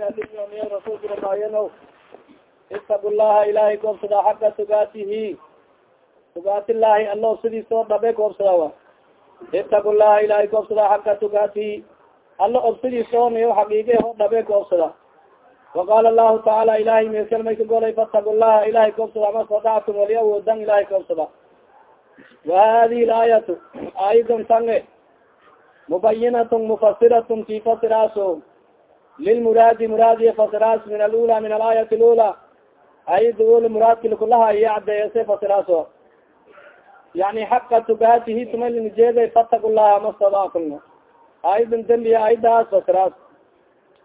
rasulkamaayano ittagu llaha ilahay koobsada xaqa tugaatihi tugaatillahi alo sidiisoo dhabe koobsada wa ittagu llaha ilahay koobsada xaqa tugaatihi alo obsidiisooniyo xaqiige ho dhabe koobsada waqaala lahu tacaala ilahay meesal may ka golay fattagu llaha ilahay koobsada ma sadactum wali awoodan ilahay koobsada wa hadihi laayatu aayadan tange mubayinatun mufasiratun ki fasiraaso lilmuraadi muraadiya fasiraas min alula min alaayati lula ayada ula muraadki lakulaha iyo cadeeyase fasiraaso yani xaqa tugaatihi tumalinijeeda fatagu llaha mastadactum aayadan dembiya aayadaas fasiraas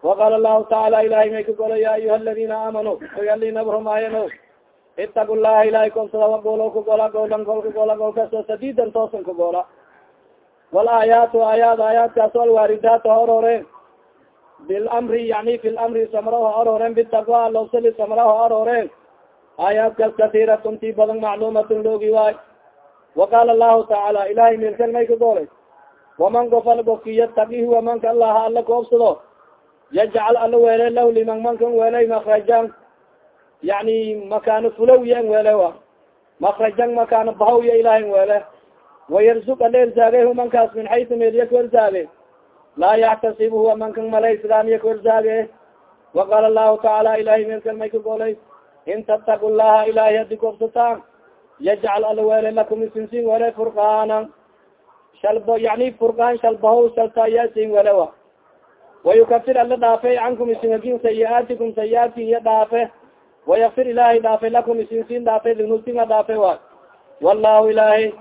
waqaala lahu tacaala ilahay may ka gola ya ayuha aladina aamanuu oyalinabrumaayano itagu llaha ilahay kolsada wagolo kagola golan kol kagola golkaso sadidan toosan kagola walaayaatu aayaad aayaadkaas alwaaridaat ha bilamri yani fi lamri samraho ororeen bitaqwa losali samraho ororeen aayaadkaas katiiratun ti badan macluumatun loogi waay waqaala lahu tacaala ilahay meelkan may ka goolay waman gofal gofki yataki huwa manka allaha alla koobsado yajcal alla weele lah liman mankan weelay makrajan yani makaano fulow yan weele wa makrajan makaano bahaw ya ilahin weele wayarzuq ala erzaage hu mankaas min xaysu meelya ku erzaage laa yaxtasib huwa mankan malaysadaan iya ku erzaage waqaala lahu tacaala ilahay meelkan may ka golay in tattaku llaha ilahay hadi koobsataan yajcal ala weele lakum isinsin wele furqaana shalbo yani furqaan shalbaho shalta iya sin wele wa wayukafir ala dhaafe cankum isinagin sayiaatikum sayiaatin iya dhaafe wayakfir ilahay dhaafe lakum isinsin dhaafe dunubtinga dhaafe wa wallahu ilahay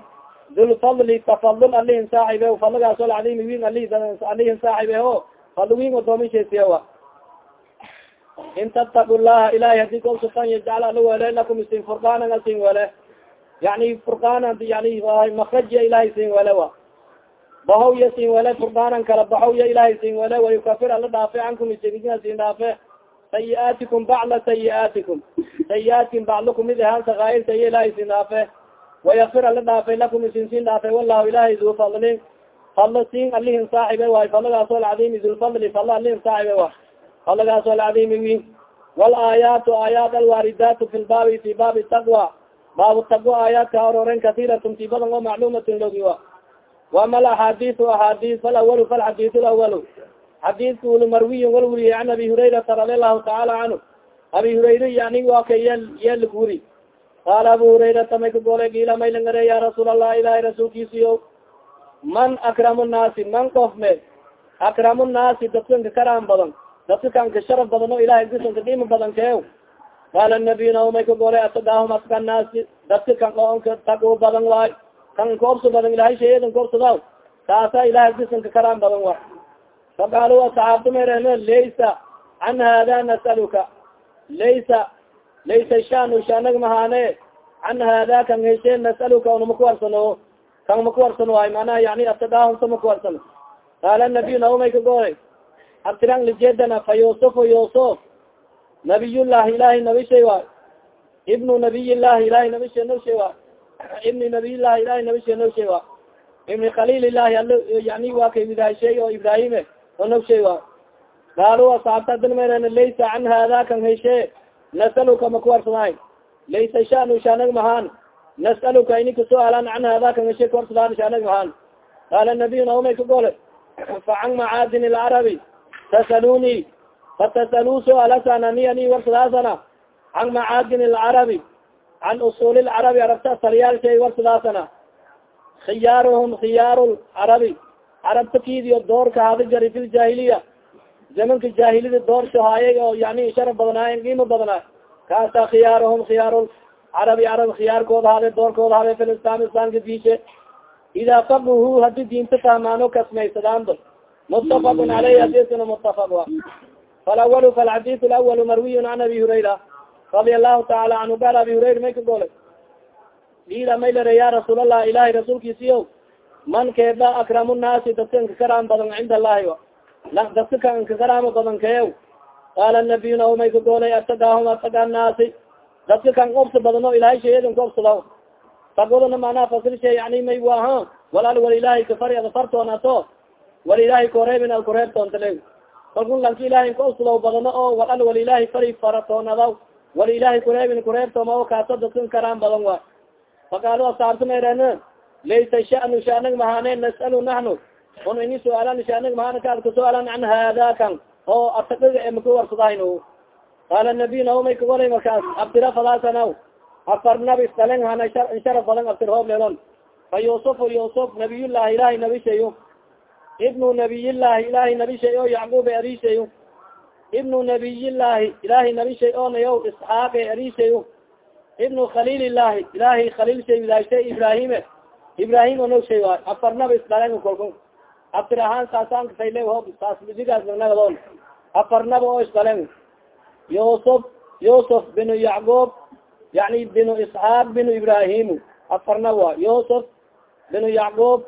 dulfadli tafadul alihin saaxibe fadligaas alcadimi win ali alihin saaxibe o fadli win odoomisheesiya wa in tattaku llaha ilahay haddii kolsatan yajcal ala wele lakum isin furqaanan asin wele yani furqaanan yani makrajiya ilahay sin wele wa. Bahaw ya sin wele furqaanan kala baxaw ya ilahay sin wele wayukafir ala dhaafe cankum isin sin dhaafe. Sayiaatikum bacla sayiaatikum. Sayiaatin baclukum mid ahaan sakaa'irta iya ilahay sin dhaafe wayakfir ala dhaafay lakum isinsin dhaafay walahu ilahay du fadlin fadlo sin alihin saaxibe waay fadlagaas alcadimi dulfadli fadlo alihin saaxibe wa fadlagaas alcadimi win walaayaatu aayaat alwaaridaatu fi lbaabi fi baabi taqwa baabu taqwa aayaadka ororen kasiiratun ti badan oo macluumatun logi wa wama alaxaadisu axaadis falawalu falxadiis lawalu xadiiska ulu marwiyin wal wuriye can abi hurayrata radi allahu tacaala canhu abi hurayra yani waa ka yel yeelg wuri qaala abu hurayrata may ka goolay giila maylangare ya rasuul allah ilahay rasuulkiisiyo man akramu nnaasi man qof me akramu nnaasi dadkan ka karaan badan dadka kan ka sharaf badan o ilahay disan ka qiimo badan keew qaala nabiy na may ka goolay atadaahum aska naasi dadka kan oonka tago badan waay kan koobsa badan ilahay shayeedan koobsadaw taasa ilahay disan ka karaan badan wa faqaalu asaxaabta merene laysa can hada nasaluka laysa laysa shanu shanag mahane can hada kan heshe nasaluka una makuwarsano kan makuwarsano ay manaha yani atadaahumsa makuwarsano qaala nabiy naumay ka goolay abtirang lijedana fa yusufo yusuf nabiyullahi ilahi nabi shay waay ibnu nabiyillahi ilahi nabi shay no shay waay ibni nabiyillahi ilahi nabi shay no shay waay ibni khaliilillahi al yani waa kay widaashay oo ibrahime oo nog shay waay qaalu asaabta adilmen laysa can hada kan heshe nasaluka makuwarsadaan laysa shanu shanag mahaan nasaluka ini kasualan can hada kan heshe kuwarsadaan shanag mahaan qaala nabiy naumay ka gole fa can macaadin lcarabi tasaluni fatasaluu sualasana ni ani warsadaasana can macaadin lcarabi can usul lcarabi arabta asalyaalshay warsadaasana khiyaaruhum khiyaar lcarabi carabta kiidiyo doorka hada jari fi ljahiliya zamanka jaahilida doorsho haayay oo yani sharaf badnaayen qiimo badnaa kaasa khiyaaruhum khiyaar carabi carab khiyaarkooda hade doorkooda hade fi islam islamka diishe idaa faguhu haddii diinta fahmaano kasmaysadaanba mutafaqun aleyh hadisna mutafaq wa falawalu falxadis lawalu marwiyun can abi hurayra radia allahu taala canhu gaal abi hurayra may ka golay ila may lere ya rasuul allah ilahay rasuulkiisiyo man keeba akramu nnaasi dadkan kakaraan badan cinda allahi dadka kan kakaraamo badan keew qaala nabiy na may ka goolay atagaahum ataga naasi dadka kan obsa badan o ilahay shayeedin kaobsadaw tagodana manaa fasil shay yani may waha walaal wal ilahay kafari ada fartoonato wal ilahay koreebin ad koreebtoontale kalkun lanka ilahay kauslow badano oo wal al wal ilahay fari faratoonadaw wal ilahay kureebin kureebtoma o kaasa dadkan karaan badan waay. Faqaalu asaabta mayreen laysa shanu shaanag mahane nas'alu naxnu un ini su'aalan shaanag mahana kaad kasuaalan can hada kan oo atagaga e maka warsadahayno qaala nabiy naomay kagolay markaas abtira afar nabi isdalen hana insharaf badan abtir hoob leelon fa yusufu yusuf nabiyullahi ilahay nabi shayo ibnu nabiyillahi ilahay nabi shay o yacqub e arishayo ibnu nabiyillahi ilahay nabi shay o nayo isxaaq e arishayo ibnu khaliil illahi ilahay khaliil shay widaashay ibrahime ibrahim onog shay afar nabi isdalen kolku abtir ahaan saasankasayle hoob saas digaas nagnagadon afar naba oo isdalen yusuf yusuf binu yacqub yani binu isxaaq binu ibrahim. Afarna wa yusuf binu yacqub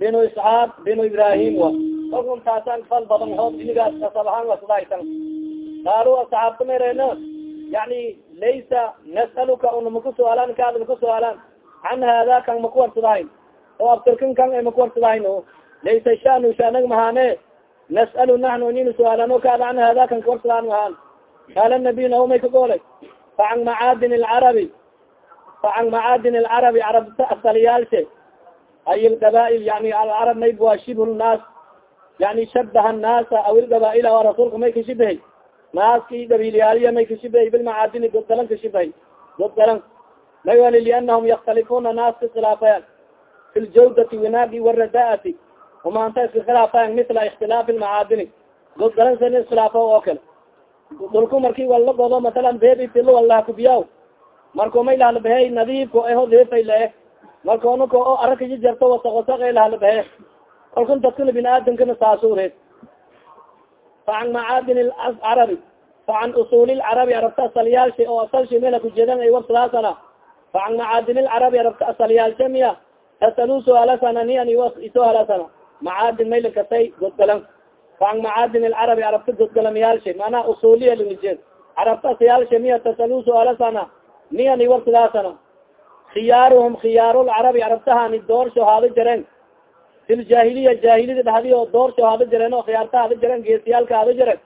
binu isxaaq binu ibrahim. Wa kalkun taasan fal badan hoob dinigaas kasab ahaan wasadaysan qaalu asxaabta merena yani laysa nas'aluka una maku su'aalaan kaada maku su'aalaan can hada kan maku warsadahayn oo abtirkan kan ay maku warsadahayn o laysa shanu shanag mahane nas'alu naxnu ininu su'aalano kaada can hada kan kawarsadaan mahaan qaala nabiy naumay kagoolay facan macaadin lcarabi facan macaadin alcarabi carabta asaliyaalshe ay ilgabail yani alcarab mayb waa shibh naas yani shabaha naasa aw ilgabail a rasuulka may kashibahay naaski gabiilyaaliya may kashibahay bilmacaadini godgalan kashibahay godgalan may wali lianahum yaktalifuna naas iskhilaafayaan fi ljawdati winaagi waradaati humaanta iska khilaafayan mila ikhtilaafi lmacaadini godgalan san iskhilaafo oo kale dulku marki walla godo masalan beebitilo walahakubiyaw marko may lahalabehe nadiifko eho deefay lae markonako o arakaji jarto wasaq wasaq e lahalabehe kalkun dadkana bini aadamkana saasureed facan macaadin carabi facan usul lcarabi arabta asalyaalsha oo asalsha mela kujeedan ay warsadaasana facan macaadin lcarabi arabta asalyaalsha miya asalu sualasana ni an isohalasana macaadin mayla kasay godgalan facan macaadin lcarabi arabta godgalamyaalsha manaa usuliya linijeed carabta asyaalsha miya tasalu sualasana ni an iwarsadaasana khiyaaruhum khiyaar lcarabi carabtahani doorsho haada jareen fi ljahiliya jahiliyada dhahdi oo doorsho haada jareen oo khiyaarta haada jareen geesiyaalka haada jareen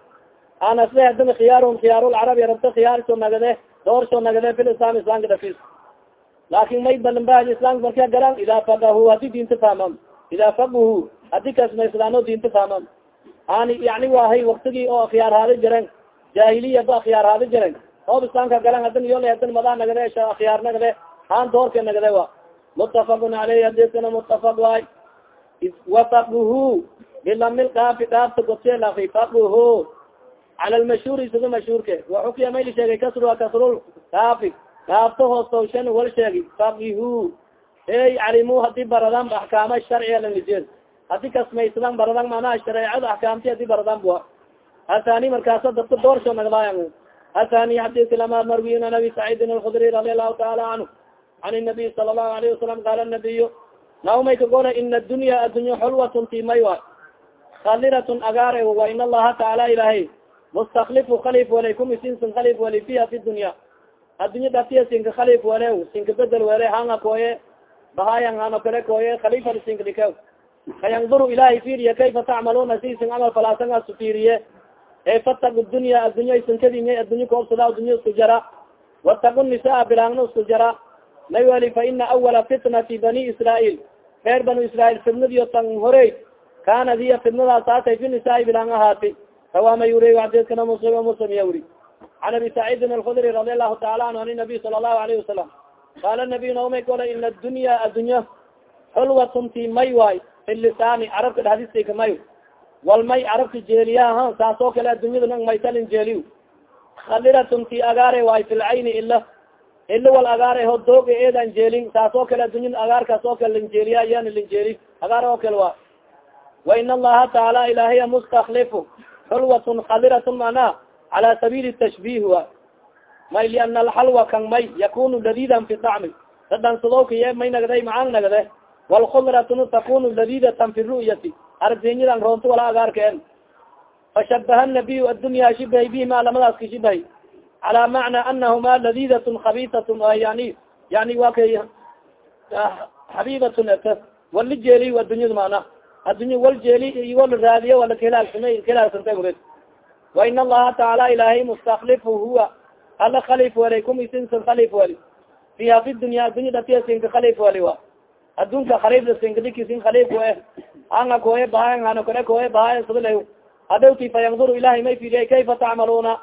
anasle hadana khiyaaruhum khiyaar lcarabi arabta khiyaarsho nagade doorsho nagade fi islam islamka dhafis laakin may balanbah islamka marka garan idaa fakahu haddii diinta fahmam idaa fakahu haddii kasma islaano diinta fahmam ani yani wahay waktigii oo khiyaar haada jareen jahiliya ba khiyaar haada jareen oob islamka galan hadan yol hadan madaa nagade khiyaar nagade han doorka nagade wa mutafakun aleyh hadiskana mutafak waay. Wafakuhu bilami lkaafi kaafta godshe lafi fakuhu cala lmashhuuri sida mashhuurke. Waxukiya mayli sheegay kasrua kasrul kaafi kaafta hoostowshan wal sheegi fakihu ey calimu haddii baradan axkaama sharciga lanijed haddii kasmaysadan baradan manaha shareecada axkaamti haddii baradan bua hasani markaasa dadka doorsho nagdaayan hasani xadiska lama marwiyin an abi saciidin alkhudri radi allahu taala canhu can nabiy sala allahu alayhi wasalam qaala nabiyu naumay kagola ina adunya addunya xulwatun timay wa khaliratun agaare wa in allaha taala ilahay mustaklifu khalif wale kum isinsin khalif wale fiha fi dunya. Addunya daftiya sinka khalif wale sinka bedel wale hanga koye bahayan hano kale koye khalifa sinka dika fayanduru ilahay firiye kayfa tacmaluna sisin camal falaasan su firiye e fatagu dunya addunya isinkadinga addunya koobsada addunya isku jara watagu nisaa bilaangna isku jara may wali fa ina awala fitnati bani israail reer banu israail fidnadiyo tan horey kanad hiya fidnadaas haatay fi nisaai bilaan ahaati xadiskana muslim muslim ya wuri can abi saciidin alkhudri radi allahu taala anhu an nabiy sala allahu alayhi wasalam qaala nabiy naumay kola ina adunya addunya xulwatun ti may waay fi carabka dhadisika may wal may carabka jeeliyaha saas oo kale addunyada nang maytalin jeeliy khaliratun ti agaare waay fi lcayni ila ila wal agaare ho dooga eedan jeelin saas oo kale addunyada agaarkaas oo kale linjeeliya iyana linjeeli agaar oo kale wa in allaha taala ilahiya mustaklifu xulwatun khaliratun macnaha cala sabiili tashbih wa. May liana alxalwa kan may yakunu ladidan fi dacmi dadhansadookaye may nagday macaan nagde walkhudratun takunu ladidatan fi ru'yati aragtinyadan roonto wala agaarkeen fashabaha nabiy addunya shibahay bihima lamadaas ka shibahay cala macna anahuma ladidatun khabitatun yani yani wa kay xabibatun ete wali jeeliy addunyada addunya wal jeeli wala raadiye wala kalaalsama kalaalsanta ured wain allaha tacaala ilahay mustaklifu huwa ala kalif wali kum isinsa kalif wali fiha fi dunya adunya datiya sinka kalif wali wa adunka kalifda sinkadiki sin kalif e anga koye bahay hana kore koye bahay sadala hadhowti fa yanduru may fidiya kayfa tacmaluna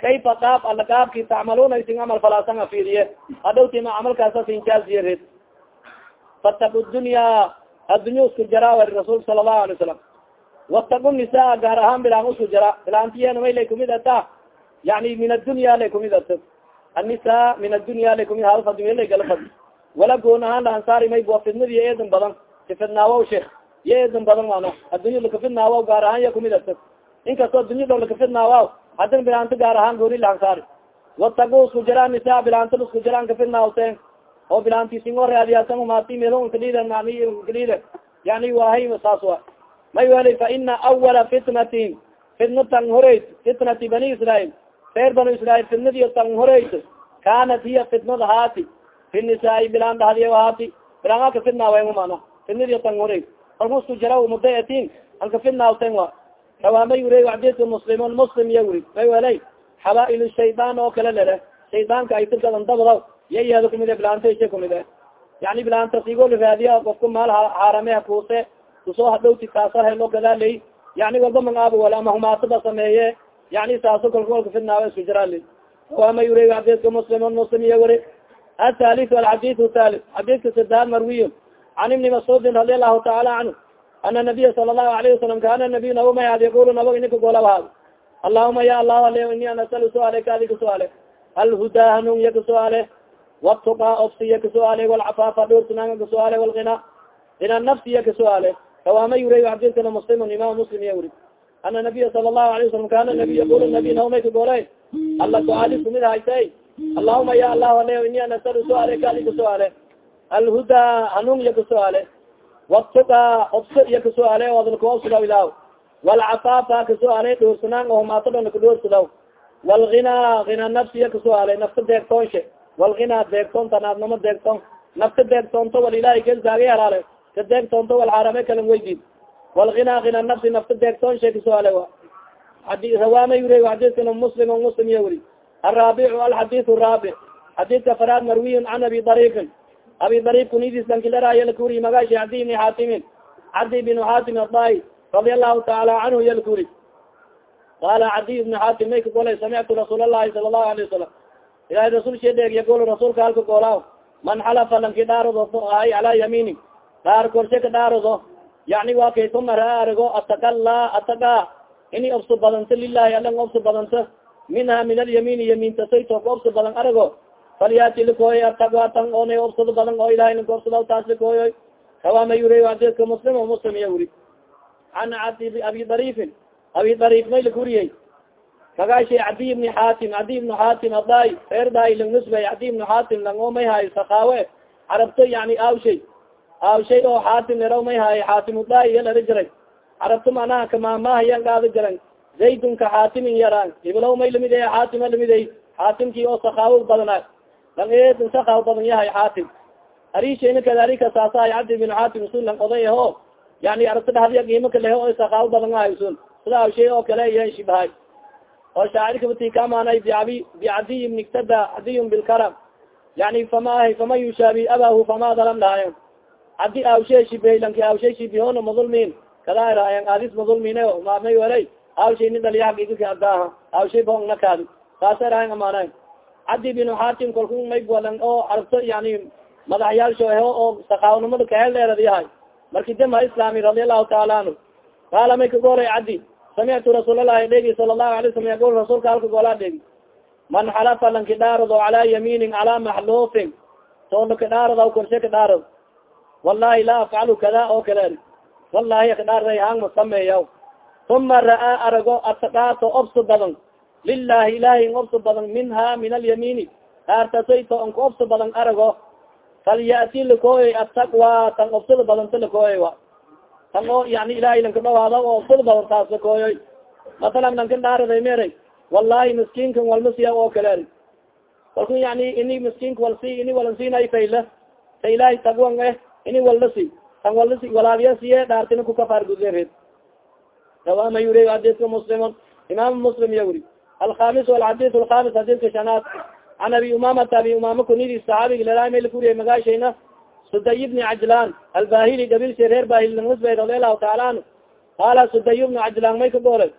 kayfa qaab ala qaabki tacmaluna isin camal falaasanga fidiye hadhowti ma camalkaasa sinkaasiyareed fataku dunya addunya isku jara wari rasuulka sala allahu alay salam wataku nisaa gaar ahaan bilaan isku jara bilaantiyena may lay kumid ata yani min addunya lay kumid ato annisa min addunya lay kumid halfadunya lay galafad wala goon ahaan laansaari may bua fidnadi eedan badan. Kafidnaawo sheekh iyo eedan badan mano addunya lakafidnaawo gaar ahaan ya kumid ato inkastoo addunya dho lakafidnaawa haddana bilaanto gaar ahaan gooni laansaari wataku isku jara nisa bilaanto isku jaraan kafidnaawteen oo bilaantisingo raadiyasan umaati melo kalida mani kalida yani saas wa may weli fa ina awala fitnatin fitna tan horeyt fitnati bani israail reer banu israail fitnadiyo tan horeyt kanat hiya fitnada haati fi nisaai bilaan dhahdiya haati bilaan alka fidnaawen mana fitnadiyo tan horeyt kalku isku jara mudayatin alka fidnaawten wa kawaamay ure wacdidka muslimun muslim ya wuri may welay xabaail shaydaan oo kale lele. Shaydaanka ay tirkadan dabadaw ya iyado kumid bilaanta kumid yani bilaanta sigoo la raadiya ofka maal haarame kuuse. Kusoo hadhowti kaasa helo gadaaley yani walba mangaabo wala ama humaatada sameeye. Yani saaso kolka walka fidnaawa isku jiraali wama yure xadiska muslimun muslim iya wari athali alxadid thali xadidka sadaad marwiy can ibni mascuudin radi allahu taala canhu ana nabiya sala allahu alayhi wasalam kana nabiy nabamahad yaqulu nabag ininka goolabahad allahuma ya allah ale ini an asalu suaaleka adi kasuaale alhudaa hanun ya kasuaale watuqa ofsiya kasuaale walcafaafa dhowrsunanga kasuaale walgina ina nafsiya kasuaale kawaama yuray xadiskana muslimun imam muslim iya wuri ana nabiya sala allahu alayه wasalam kana nabiy yaqul nabiy naumay ka goolay alla suaali kumid haytay allahuma ya allah ale ini an asalu suaaleka adi kasuaale alhudaa hanun ya kasuaale watuqa ofsi iya kasuaale odalkaofsidaw ilaw walcafaafa kasuaale dhowrsunaan oo humaatadhona kadhowrsudaw walgina gina nafsiya kasuaale nafta deegtoonshe walgina deegtoonta naadnamo deegtoon nafta deegtoonto wal ilahay kelsaagay halaale ka deegtoonto wal xaarame kalan weydid walgina gina nafsi nafta deegtoon shay kasuaale wa rawaama yuri xadiskana muslim muslim iya wuri araabicu alxadis raabic xadiska faraad marwiyin can abi dariikin abi dariik kunidis lankileraayalkuri magashi cadi ibni xaatimin cadi binu xaatim adai radi allahu taala canhu yalkuri qala cadiy ibni xaatim may ka golay samictu rasuul allahi sala allahu alayh wasalam ilahay rasul shedeeg yagol rasuulka halka goolaaw man xalafa lanki dhaarado ahay calaa yamiini dhaar korshe ka dhaarado yani waa kay tuma raa arago atakala ataka ini obso badanto lilahi alang obso badanto minha min alyamiini yamiintasayto ka obso badan arago falyaati likooyoy atagatan oona obsado badan oo ilahay lanka obsada taas likooyoy kawaama yuri adeska muslim o muslim iya wuri an abi abi darifin. Abi darif may lakuriyey kagaashay cadiy ibni xaatim cadiy ibnu xaatim aday reer daay langnusbay cadiy ibnu xaatim lang oo may haay sakaawe carabto yani aawshay aawshay oo xaatim leraw may haay xaatim udaay iya lara jiray carabto manaha kamaamahayan gaada jiran zaydun ka xaatimin yaraan iblow may la mid e xaatima la mid ay xaatimkii oo sakaawo badana lang eedin sakaaw badan yahay xaatim arishayna kadalika saasahay cadi ibnu xaatim usul lang oday aho yani arabto dhahdiya qiimo kalehe oo sakaawo badan ahay usul sida aawshay oo kale iya shibahay oo shaacirkabati kamaanay biabi bicadiy niktada cadiyun bilkaram yani fama faman yushaabi abahu fama dalam dhahayan cadi awshe shibey lanki awshe shibihona madulmin kada rahayan adis madulmine mamay welay awshay ni dhaliya hagigika adaha awshay boong nakaadi saasa rahayan amaanay cadi binu xaatim kalku may walan oo arabto yani madaxyaalsho aho oo sakaawnimada kahel dheerad yahay marki dama islami radi allahu taala anhu qaala may kagoray cadi samictu rasuul lahi dhegi sala lahu alay slam yaqul rasuulka halka goolaa dhegi man xalafa lanki dhaarado calaa yamiinin calaa maxluufin toona kadhaaradaw korshe kadhaarad wallahi la afcalu kada oo kale wallahi kadhaaraday hang ma sameeyaw uma ra'aa arago ataqaato obso badan lilahi ilahi n obso badan minha min alyamiini dhaartasayto anka obso badan arago falyati lakooyay ataqwa tan obsada badanta lakooyay wa tan oo yani ilahay lanka dhawaada oo obsada badan taas lakooyoy masalan lankan dhaaraday meray wallahi miskiinkan walmasiya oo kale kalku yani ini miskiinka walsi ini walansiinay fayla ta ilahay tagwan eh ini wallasi tan walasi walaabiya siye dhaartina kukafaar gudlered rawaama yure adidka muslimun imam muslim iya wuri. Alhamis alxadis alhamis xadiska shanaad can abi umamata abi umama kunidi saxaabigi lalaamel kuriya magaashayna suday bni cajlan albahili gabilsha reer bahil langasbay radialahu taala anhu. Qaala suday bnu cajlan may ka goolay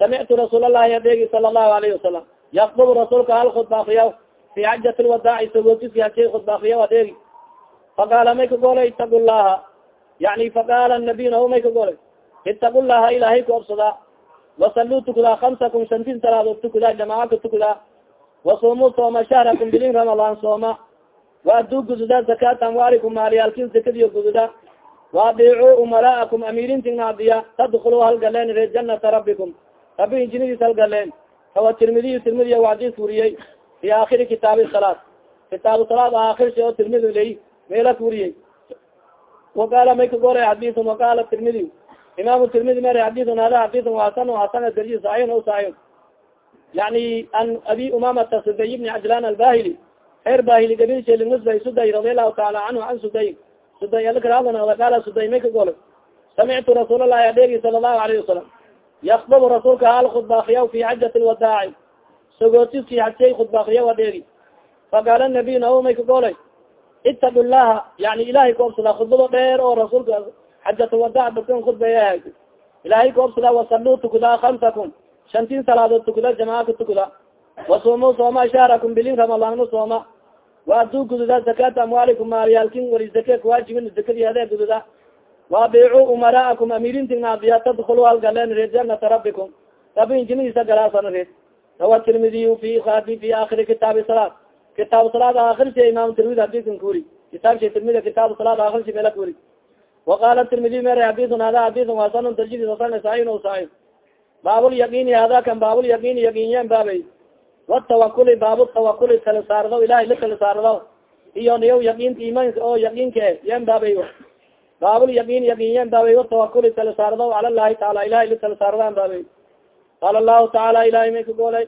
samictu rasuul allahi adeegi sala allahu alayhi wasalam yakdubu rasuulka hal khudba akriya fi xajat lwadaaci sagootiski hajay khudba akriya adeegi faqaala may ka goolay itaqu llaha yani faqaala nabiy nahu may ka goolay itaqu llaha ilahay ku obsadaa wasaluu tukudaa kamsakum shantin salaadood tukudaa jamaaca ka tukudaa wasumuu sooma shahrakum bilin ramadaan sooma waaduu gududa zakaat amwaalikum maaliyaalkin zakadiyo gududa waadiicuu umaraakum amirintin adiya tadkulu halgaleen re janata rabbikum. Rabi injinadiis halgaleen. Hawa tirmidiy tirmidiya wacdis wuriyey fi aakhiri kitaabi salaat kitaabu salaad aakhirsi oo tirmidi ley meela ka wuriyey waqaala may ka goray xadisun waqaala tirmidi imaamu tirmidi mere xadisun hada xadisun hasan hasan darji saxiin o saxiin yani an abi umamata suday bni cajlan albahili reer bahili gabilshelinusbay suday radi allahu taala canhu an suday suday alakaraadana qaala suday may ka golay samictu rasuul allahi adeegi sala allahu alayhi wasalam yakdubu rasuulka hal khudba akriyaw fi xajat lwadaaci sagootiski hajsay khudba akriyaw adeegi faqaala nabiy nao may ka golay itaqu llaha yani ilahay kaobsada khudbado dheer oo rasuulka xajat lwadaac dadkan khudbeeya ilahay kaobsada wasaluu tukudaa kamsakum shantin salaadood tukuda jamaaca ka tukuda wasumu sooma shahrakum bilin ramadaanma sooma waaduu gududa zakaata amwaalikum maaliyaalkin wali zake kuwaajibin zakadi hadee gududa waabiicuu umaraakum amirintin naadiya tadkulu halgaleen reed janata rabbikum rabi injinidiisa galaasana reed rawa tirmidiy fi adi fi akhiri kitaabi salaad kitaabu salaad akhirsi imam tirmidi hadisan kuri kitaabsha tirmidi kitaabu salaad akhirsi mela kuri waqala tirmidiy mere hadisun hada saxiin o saxiin baabulyaqiini hada kan baabulyaqiini yaqiinyan baabay watawakuli baabu tawakuli tala saardo ilahay la tala saardo iyo niyaw yaqiinka imaanka oo yaqiinka yan baabay baabul yaqiin yaqiin yan baabay watawakuli tala saardo cala llahi taala ilahay la tala saardan baabay qaala allahu taala ilahay may ka goolay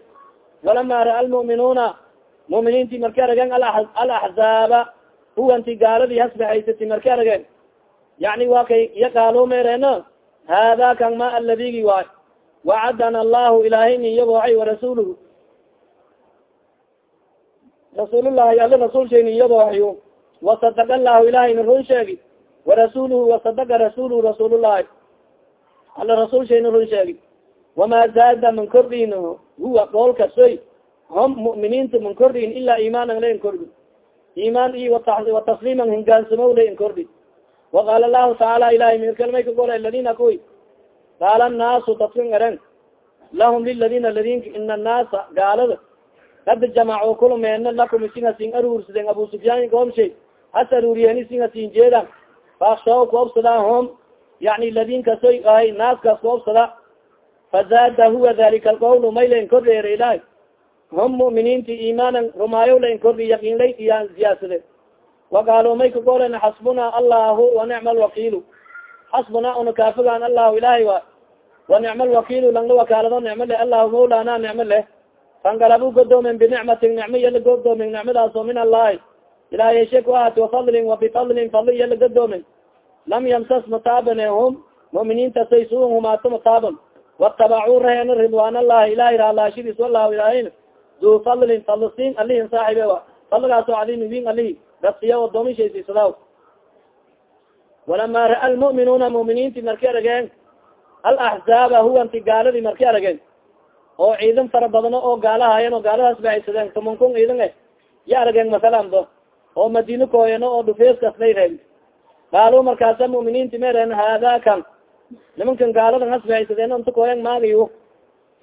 walama ra'a almu'minuuna mu'miniinti marki arageen alaxzaaba huwanti gaaladii hasbahaysati marki arageen yani waa kay yaqaalo meereeno hada kan ma aladigi waay. Wacadana allahu ilahay nin yabooay warasuuluhu rasuulullahi ala rasuulsha nin yabooayo wasadaqa allahu ilahayna run sheegi. Warasuluhu wasadaqa rasuluhu rasuulullahi ala rasuulshayna run sheegi. Wama zaada man kordhin huwa qoolka soy. Hom mu'miniinta man kordhin ilaa imaanan la in kordhi imaan i watasliiman hingaansamo la in kordhi waqaala lahu tacaala ilahay mirkalmay ka gola ladina kuwi qaala annaasu dadkan eren lahum liladina ladinka ina annaasa gaalada kad jamacuu kulmeena lakum isinga sin aruursadeen abu sufyaan goomshay has aruuriyen isinga sin jeedan fakshaw kuobsada hom yani ladinkasoy ahay naaskaas kuobsada fazaada huwa dalika alqawl may lain kordheer ilahay hum mu'miniinti imaanan rumaayo lain kordhi yaqiinlay iya siyaasade waqaalu may kagolen xasbuna allahu wanicma alwakiilu xasbuna una kaafigaan allahu ilahay wa wanicma alwakiilu langla wakaalado nicmo leh allahu mawlana nicmo leh fankalabu godoomen binicmatin nicmo yala godoomen nicmadaasoo min allahi ilahay she ku ahati wafadlin wabifadlin fadli yala godoomen lam yamsas mataabane hum mu'miniinta say suun humaato mataaban watabacuu reheena ridwaan allahi ilahay raalaashidiis walahu ilaahayna duu fadlin fadlisiin alihin saaxibe a fadligaaso cadiimi win alihi rasiya odoomishaysisadaw walama ra'a lmu'minuuna mu'miniinti marki arageen alaxzaaba huwanti gaaladi marki arageen oo ciidan fara badano oo gaalahayen oo gaaladaas baxaysadeen tumankun ciidan eh ya arageen masalan bo oo madina kooyano oo dhufeeskas lay reeb qaalo markaasa mu'miniinti mereen hada kan nimankan gaaladan hasbaxaysadeen inta kooyan maagayo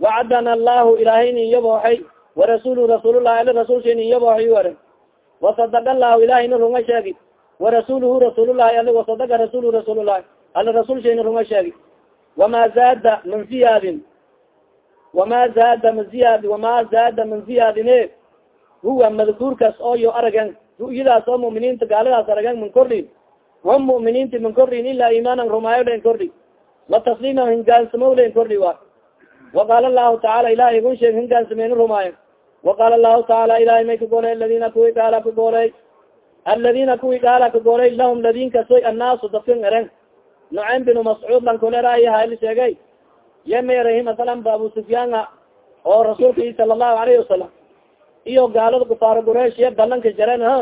wacadana allahu ilaahayni iyabooxay warasulu rasuulullahi ala rasuulshani iyabooxay are wasadaqa allahu ilahayna runga sheegi warasuluhu rasuulullahi ali wasadaqa rasulu rasuulullahi ala rasuulshayna runga sheegi wama zaada man ziyaadin wama zaada ma ziyaad wama zaada man ziyaadine huwa madkuurkaas oo yo aragen ru'yadaas oo mu'miniinta gaaladaas aragen man kordhin hum mu'miniinti man kordhin ilaa imaanan rumaayo len kordhi watasliima hingaansamo len kordhi wa waqaala lahu tacaala ilahay gun sheeg hingaansameyna rumaayo waqaala lahu tacaala ilahay may kagoolay aladina kuwi gaala kagoolay aladina kuwi gaala kagoolay lahum ladinkasoy annaasu dadkan eren nucaym binu mascuud lankoleraayahaili sheegay ye meerahi masalan ba abu sufyaana oo rasuulka i sala allahu alayhi wasalam iyo gaalada kufaaro quraish ye balanka jaren ha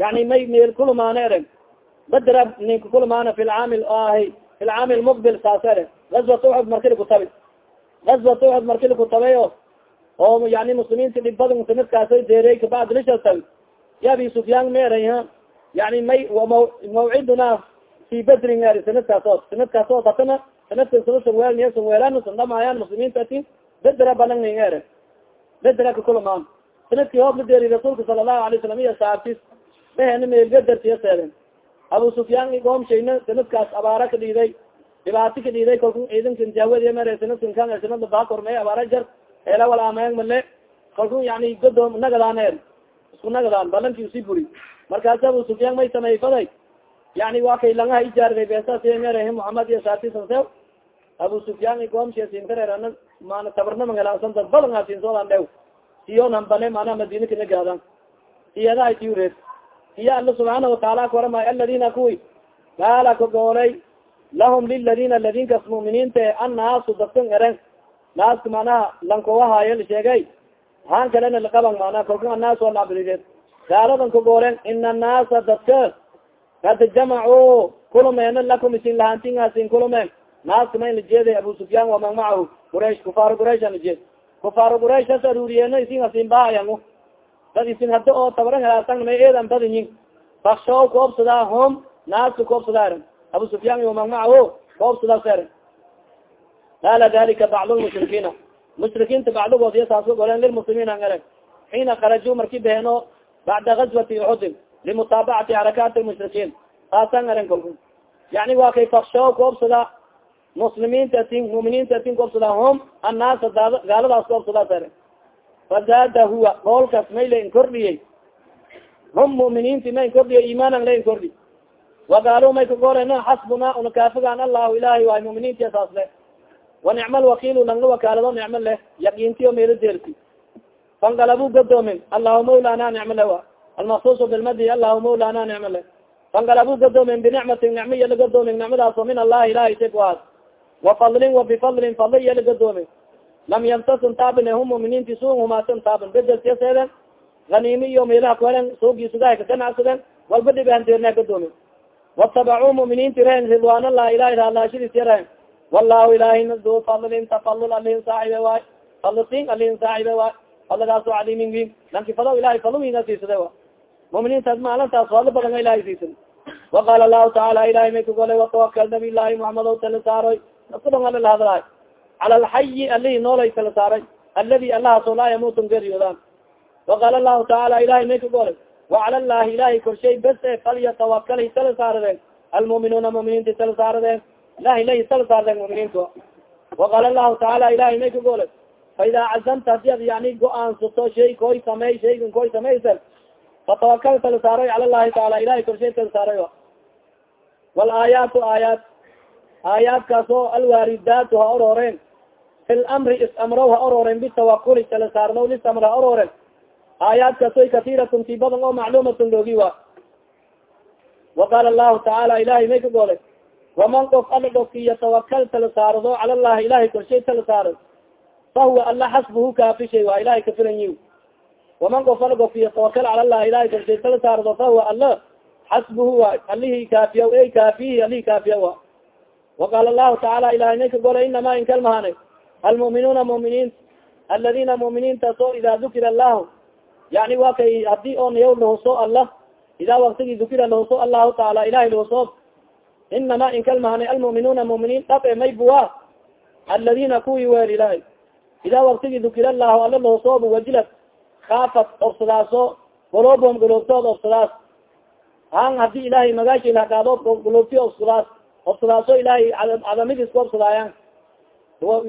yani may meel kulmaana eren badra ninka kulmaana fi lcaamil o ahi fi lcaami lmuqbil saas eren gazwat uxud markili kutabi gazwat uxud markili kutabayo oo yani muslimiinta dhibada sanadkaasa deerey kabacd lishasawi ya abi sufyaan meeray ha? Yani may mawciduna fi badrin eri sanadkaas o sanadkaas oo datana sanadkan sadasan weelniya san weelaan san dhamaayaan muslimiinta ati bedra balangning ere bedra kakulamaan sannadkii hoob la deeri rasuulka sala allahu alay salam iyo saabtis behena meelbedertiya seeden abu sufyaan igoomshayna sanadkaas abaara ka dhiiday dhibaato ka dhiiday kalku ciidankan jaawadiya mere sanadkan kan sanada baakormey abaara jar eela wal ameeng male. Kalku yani godoom nagadaan er isku nagadaan balanki usi buri. Markaas abu sufyaan may sameyfaday yani waa kay langaha ijaarday beesasmere muhamed iyo saartisanse abu sufyaan igoomshasiinkareerana mana tabarnama helaasan dad badan asiinsoodaan dhew. Siyon hambane mana madina kana gaadan iyadahay tiureed iya alla subxaana wataala ka waramay aladina kuwi gaala kagoolay lahum liladina ladinkas mu'miniinta annaasu dadkan eren naaska lankowahayo la sheegay. Haan kalena laqaban mana kalka annaas waa laabirideed gaaladan kagoolen ina annaasa dadka kad jamacuu kulumeena lakum isin lahantingasin kulumeen naaska ma in la jeeday abu sufyaan waman macahu? Quraish kufaar quraish an la jeed kufaar quraish as aruuriyeeno isin dad isin hada oo tabaran helaasan may eedan badinyin bakshaw koobsadaa hom naaska koobsadaa eran. Abu sufyaan waman macahu? Koobsadaa seeren qaala dalika bacd lmushrikiina mushrikiinta bacdigood iyo saas goleen lilmuslimiin an ereg xiina karajuu marki beeno bacda gazwati uxudin limutaabacati xarakaati lmushrikiin saasan eren kolku yani waa kay fakshaw koobsada muslimiinta atin muminiinta atin koobsada hom annaasa gaaladaas koobsadaa sere fazaada huwa koolkas may la inkordhiyey hum muminiinti ma inkordhiyo imaanan la inkordhi wagaalo may kagoolena xasbuna una kaafigaan allahu ilahi waay muminiinti le wanicma lwakiilu nangla wakaalado nicmo leh. Yaqiintiyo meelo deersi fangalabuu gadoomin allahu mawlana nicmo le wa almaksuusu bilmadi allahu mawlana nicmo leh. Fangalabuu gadoomin binicmatin nicmo iya lagadoomin nicmadaaso min allahi ilahi shay kuhaas wafadlin wabifadlin fadli iya lagadoomin lam yamtasin taabin hum muminiinti suun humaasan taabin. Bedelsiyaseeden haniimi iyo meelaha kuhelen suugiisugahay kaganacsadeen walba dhibahanteerna gadoomin watabacuu muminiinti rehen ridwaan allah ilahi raalaashadiis yarehen wallahu ilaahina du fadlin tafalul alihin saaxibe waay fadlisin alihin saaxibe waay fadligaaso calimin win lanki fado ilahay fadlwina siisade wa. Muminiintaas maalintaas fadli badan ilahay siisan waqaala lahu tacaala ilahay may kagolay watawakal nabi llahi muhamed tala saaroy naskudon ala lahadlaay cala alxayi alihi noolay tala saaray aladi allahaaso laa yamuutun geeriyoodaan waqaala lahu tacaala ilahay may kagolay wacala llahi ilahay korshay bes e falyatawakal tala saaradeen almuminuuna muminiinta tala saaradeen ilahi lahi tala saarden muminiinta waqaala lahu tacaala ilahay may kagolay fa idaa cazamta hadi ad yani go'aansato shay koy samey shaygan koy samaysa fatawakal tala saaray cala llahi taala ilahay korshay tala saaray walaayaatu aayaat aayaadkaas oo alwaaridaatu ha ororeen. Fi lamri is-amrow ha ororeen. Bitawakuli tala saarnow lisamr ha ororeen. Aayaadkaas oy katiiratun ti badan oo macluumatun loogi wa waqaala lahu tacaala ilahay may ka goolay waman qof ala dhofki yatawakal tala saarado cala llahi ilahay korshay tala saaro fahuwa alla xasbuhu kaafishay waa ilahay kafilan yi waman qof ala dhofki yatawakal cala llahi ilahay korshay tala saarado fahuwa alla xasbuhu wa alihi kaafiya ey kaafihi alihi kaafiya wa waqaala lahu tacaala ilahay may ka golay inama inkalmahane almu'minuuna muminiin aladina muminiintaas oo ida dukira allahu yani wa kay haddii oo nayaw lahuso allah idaa waktigi dukira lahuso allahu taala ilahay lahuso inama inkalmahane almu'minuuna muminiin dhab e may buwa aladina kuwii weer ilahay idaa waktigi dukira allahu alla lahusooba wajilad kaafat obsadaaso golobom golobtood obsadaas han haddii ilahay magaashi hakaado golobti obsadaas obsadaaso ilahay cadamadiis ku obsadaayan